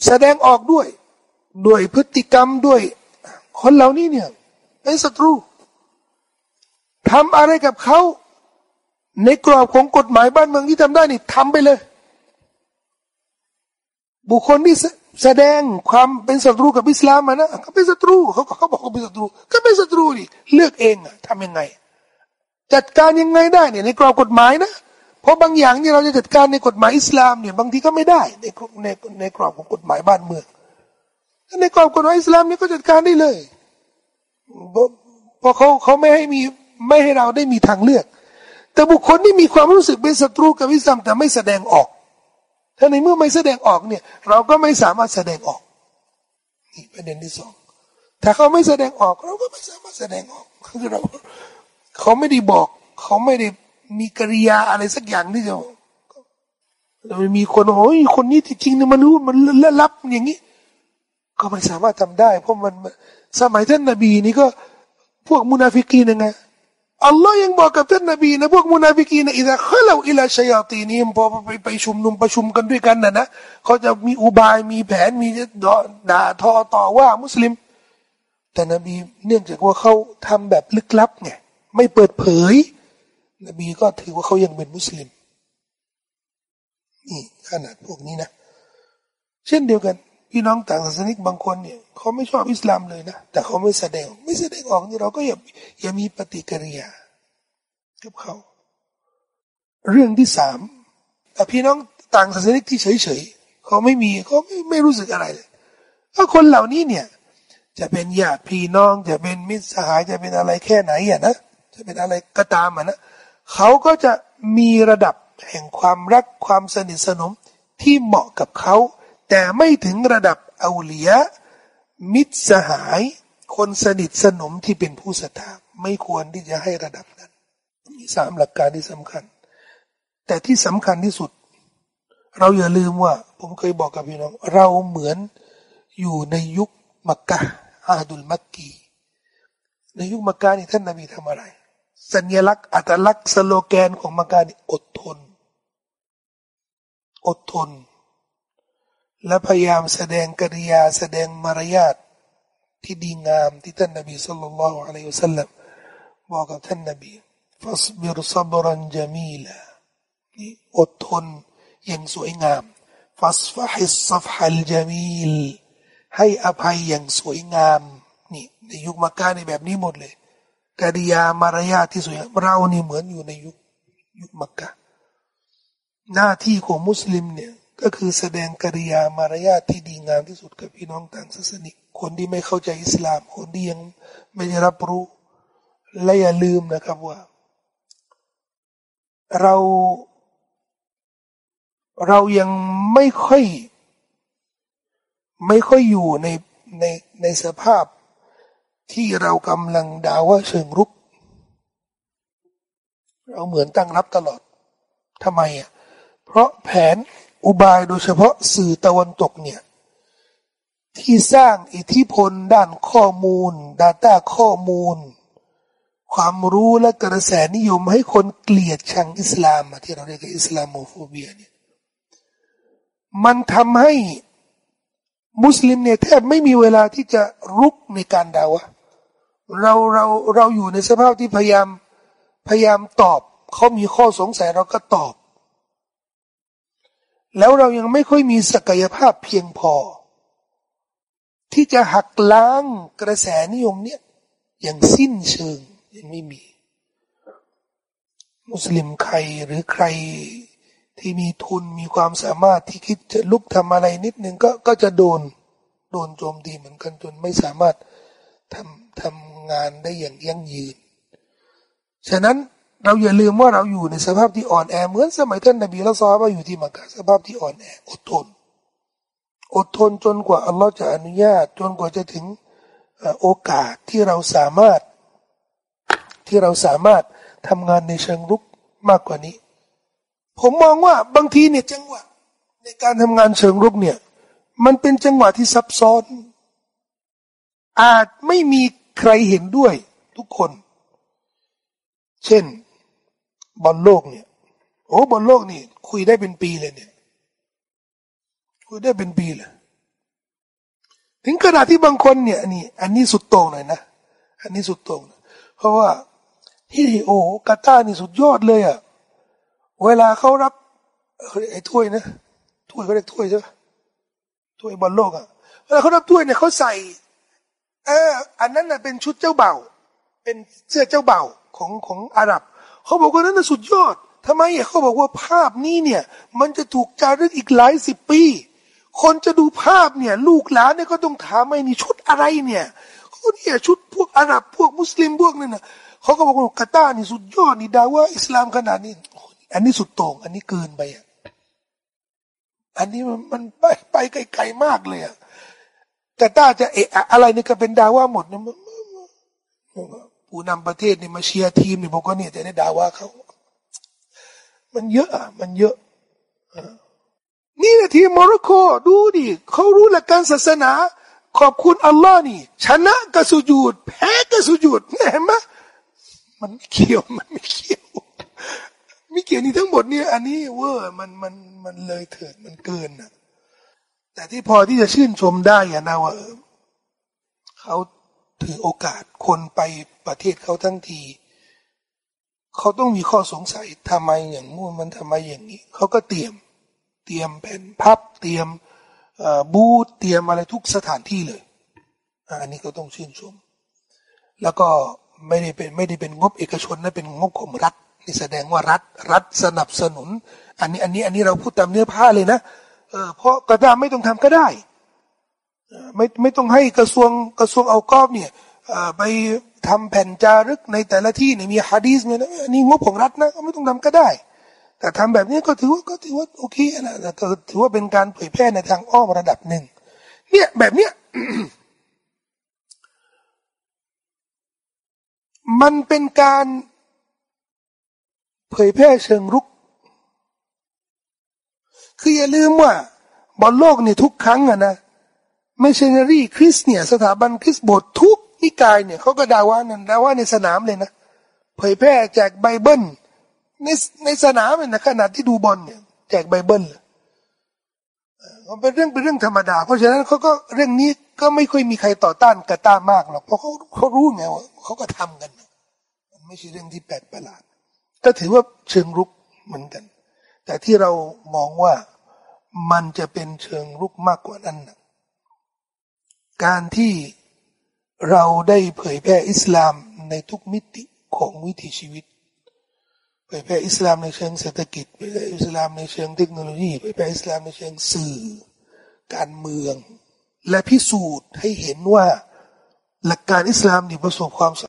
แสดงออกด้วย ด้วยพฤติกรรมด้วย คนเหล่านี้เนี่ยเป็นศัตรูทำอะไรกับเขาในกรอบของกฎหมายบ้านเมืองที่ทำได้นี่ทำไปเลย บุคคลที่ แสดงความเป็นศัตรูกับอิสลามมานะเขาเป็นศัตรูเขาเขาบอกเขาเป็นศัตรู ก็เป็นศัตรูดิเลือกเองอะทำยังไง จัดการยังไงได้เนี่ยในกรอบกฎหมายนะเพราะบางอย่างที่เราจะจัดการในกฎหมายอิสลามเนี่ยบางทีก็ไม่ได้ในในในกรอบของกฎหมายบ้านเมืองในกรอบกฎหมายอิสลามเนี่ยก็จัดการได้เลยเพราะเขาเขาไม่ให้มีไม่ให้เราได้มีทางเลือก แต่บุคคลที่มีความรู้สึกเป็นศัตรูกับอิสลามแต่ไม่แสดงออก ถ้าในเมื่อไม่แสดงออกเนี่ย เราก็ไม่สามารถแสดงออกนี่ประเด็นที่สองถ้าเขาไม่แสดงออก เราก็ไม่สามารถแสดงออกคือเราเขาไม่ได้บอก เขาไม่ได้มีกริยาอะไรสักอย่างที่จะเรามีคนโอ้ยคนนี้จริงๆมันรู้มันลับอย่างนี้ ก็ไม่สามารถทำได้ เพราะมันสมัยท่านนบีนี่ก็ พวกมุนาฟิกีนยังไง อัลลอฮ์ยังบอกกับท่านนบีนะพวกมุนาฟิกีนะإذا خلوا إلى شياطينهم พอไปไปชุมนุมประชุมกันด้วยกันนะนะเขาจะมีอุบายมีแผนมีด่าทอต่อว่ามุสลิม แต่นบีเนื่องจากว่าเขาทำแบบลึกลับไงไม่เปิดเผย นบีก็ถือว่าเขายังเป็นมุสลิมนี่ขนาดพวกนี้นะ เช่นเดียวกัน พี่น้องต่างศาสนิกบางคนเนี่ยเขาไม่ชอบอิสลามเลยนะแต่เขาไม่แสดง ไม่แสดงออกนี่เราก็อย่าอย่ามีปฏิกิริยากับเขา เรื่องที่สามแต่พี่น้องต่างศาสนิกที่เฉยๆเขาไม่มีเขาไม่ไม่รู้สึกอะไรเลยถ้าคนเหล่านี้เนี่ย จะเป็นญาติพี่น้องจะเป็นมิตรสหายจะเป็นอะไรแค่ไหนอะนะจะเป็นอะไรก็ตามอะนะเขาก็จะมีระดับแห่งความรักความสนิทสนมที่เหมาะกับเขา แต่ไม่ถึงระดับเอาเลียมิตรสหาย คนสนิทสนมที่เป็นผู้ศรัทธาไม่ควรที่จะให้ระดับนั้นมีสามหลักการที่สำคัญ แต่ที่สำคัญที่สุด เราอย่าลืมว่า ผมเคยบอกกับพี่น้อง เราเหมือนอยู่ในยุคมักกะอาดุลมักกีในยุคมักกะนี่ท่านนบีทำอะไร สัญลักษณ์อัตลักษณ์สโลแกนของมักกะนี่อดทน อดทน และพยายามแสดงกริยาแสดงมารยาทที่ดีงามที่ท่านนบีصلى الله عليه وسلم บอกกับท่านนบีفاصبر صبرا جميلا นี่อดทนอย่างสวยงามفاصفح الصفح الجميلีลให้อภัยอย่างสวยงามนี่ในยุคมักกะในแบบนี้หมดเลยกริยามารยาทที่สวยงามเรานี่เหมือนอยู่ในยุคยุคมักกะหน้าที่ของมุสลิมเนี่ย ก็คือแสดงกริยามารยาทที่ดีงามที่สุดกับพี่น้องต่างศาสนิก คนที่ไม่เข้าใจอิสลาม คนที่ยังไม่ได้รับรู้ และอย่าลืมนะครับว่า เราเรายังไม่ค่อย ไม่ค่อยอยู่ในในในสภาพที่เรากำลังดะวะฮ์เชิงรุก เราเหมือนตั้งรับตลอดทำไมอะเพราะแผน อุบายโดยเฉพาะสื่อตะวันตกเนี่ย ที่สร้างอิทธิพลด้านข้อมูล Data ข้อมูล ความรู้และกระแสนิยมให้คนเกลียดชังอิสลามที่เราเรียก Islamophobia เนี่ยมันทำให้มุสลิมเนี่ยแทบไม่มีเวลาที่จะรุกในการดาวะเราเราเราอยู่ในสภาพที่พยายามพยายามตอบเขามีข้อสงสัยเราก็ตอบ แล้วเรายังไม่ค่อยมีศักยภาพเพียงพอ ที่จะหักล้างกระแสนิยมเนี่ยอย่างสิ้นเชิงยังไม่มี มุสลิมใครหรือใครที่มีทุนมีความสามารถที่คิดจะลุกทำอะไรนิดนึงก็ก็จะโดนโดนโจมตีเหมือนกันจนไม่สามารถทำทำงานได้อย่างยั่งยืน ฉะนั้น เราอย่าลืมว่าเราอยู่ในสภาพที่อ่อนแอเหมือนสมัยท่านนบีละซอว่าอยู่ที่มักกะสภาพที่อ่อนแออดทน อดทนจนกว่าอัลลอฮ์จะอนุญาต จนกว่าจะถึงโอกาสที่เราสามารถ ที่เราสามารถทำงานในเชิงรุกมากกว่านี้ ผมมองว่าบางทีเนี่ยจังหวะในการทำงานเชิงรุกเนี่ย มันเป็นจังหวะที่ซับซ้อน อาจไม่มีใครเห็นด้วยทุกคน เช่น บอลโลกเนี่ย โอ้บอลโลกนี่ คุยได้เป็นปีเลยเนี่ย คุยได้เป็นปีเลยถึงขนาดที่บางคนเนี่ยนี่อันนี้สุดโต่งหน่อยนะอันนี้สุดโต่งเพราะว่าที่โอ้กาตาร์นี่สุดยอดเลยอะ่ะเวลาเขารับไอ้ถ้วยนะถ้วยเขาเรียกถ้วยใช่ไหมถ้วยบอลโลกอะ่ะเวลาเขารับถ้วยเนี่ยเขาใส่เอออันนั้นน่ะเป็นชุดเจ้าเบ่าเป็นเสื้อเจ้าเบ่าของของอาหรับ เขาบอกว่านั้นสุดยอดทำไมอะเขาบอกว่าภาพนี้เนี่ย มันจะถูกจารึกอีกหลายสิบปี คนจะดูภาพเนี่ย ลูกหลานเนี่ยก็ต้องถามไอ้นี่ชุดอะไรเนี่ยเขาเนี่ยชุดพวกอาหรับพวกมุสลิมพวกนั่นน่ะเขาก็บอกว่ากาตาร์นี่สุดยอดนี่ดะวะฮ์อิสลามขนาดนี้อันนี้สุดโต่งอันนี้เกินไปอะอันนี้มันมันไปไปไกลๆมากเลยอะกาตาร์จะเอะอะไรนี่ก็เป็นดะวะฮ์หมดนะ ผู้นำประเทศนี่มาเชียร์ทีมนี่บอกว่าเนี่ยจะได้ดะวะฮ์เขา มันเยอะมันเยอะนี่นะทีมโมร็อกโกดูดิเขารู้หลักการศาสนา ขอบคุณอัลลอฮ์นี่ ชนะกับสุญูดแพ้กับสุญูดเห็นไหมมันไม่เกี่ยวมันไม่เกี่ยวไม่เกี่ยวนี่ทั้งหมดเนี่ย อันนี้เวอร์มันมันมันเลยเถิดมันเกินนะแต่ที่พอที่จะชื่นชมได้อะนะว่าเขา ถือโอกาสคนไปประเทศเขาทั้งที เขาต้องมีข้อสงสัยทำไมอย่างงู้นมันทำไมอย่างนี้ เขาก็เตรียม เตรียมแผ่นพับ เตรียมบูธเตรียมอะไรทุกสถานที่เลย อันนี้ก็ต้องชื่นชม แล้วก็ไม่ได้เป็นไม่ได้เป็นงบเอกชนนะเป็นงบของรัฐนี่แสดงว่ารัฐ รัฐสนับสนุน อันนี้อันนี้อันนี้เราพูดตามเนื้อผ้าเลยนะเออเพราะกระดาไม่ต้องทำก็ได้ ไม่ไม่ต้องให้กระทรวงกระทรวงเอากอบเนี่ยไปทำแผ่นจารึกในแต่ละที่เนี่ยมีฮะดีสเนี่ยนะนี่งบของรัฐนะไม่ต้องทำก็ได้ แต่ทำแบบนี้ก็ถือว่าก็ถือว่าโอเคนะแต่ก็ถือว่าเป็นการเผยแพร่ในทางอ้อมระดับหนึ่งเนี่ยแบบเนี้ยมันเป็นการเผยแพร่เชิงรุก คืออย่าลืมว่าบอลโลกเนี่ยทุกครั้งอะนะ มชชันนารีคริสเนี่ยสถาบันคริสบททุกนิกายเนี่ยเขาก็ดาว่านั่นดาว่าในสนามเลยนะเผยแพร่แจกไบเบิลในในสนามเลยนะขนาดที่ดูบอลเนี่ยแจกไบเบิลมันเป็นเรื่องเป็นเรื่องธรรมดา เพราะฉะนั้นเขาก็เรื่องนี้ก็ไม่ค่อยมีใครต่อต้านกระต้ามากหรอกเพราะเขาเขารู้ไงว่าเขาก็ทำกันมันไม่ใช่เรื่องที่แปลกประหลาด ก็ถือว่าเชิงรุกเหมือนกัน แต่ที่เรามองว่ามันจะเป็นเชิงรุกมากกว่านั้นนะ การที่เราได้เผยแพร่อิสลามในทุกมิติของวิถีชีวิต เผยแพร่อิสลามในเชิงเศรษฐกิจเผยแพร่อิสลามในเชิงเทคโนโลยีเผยแพร่อิสลามในเชิงสื่อ การเมือง และพิสูจน์ให้เห็นว่าหลักการอิสลามนี่ประสบความ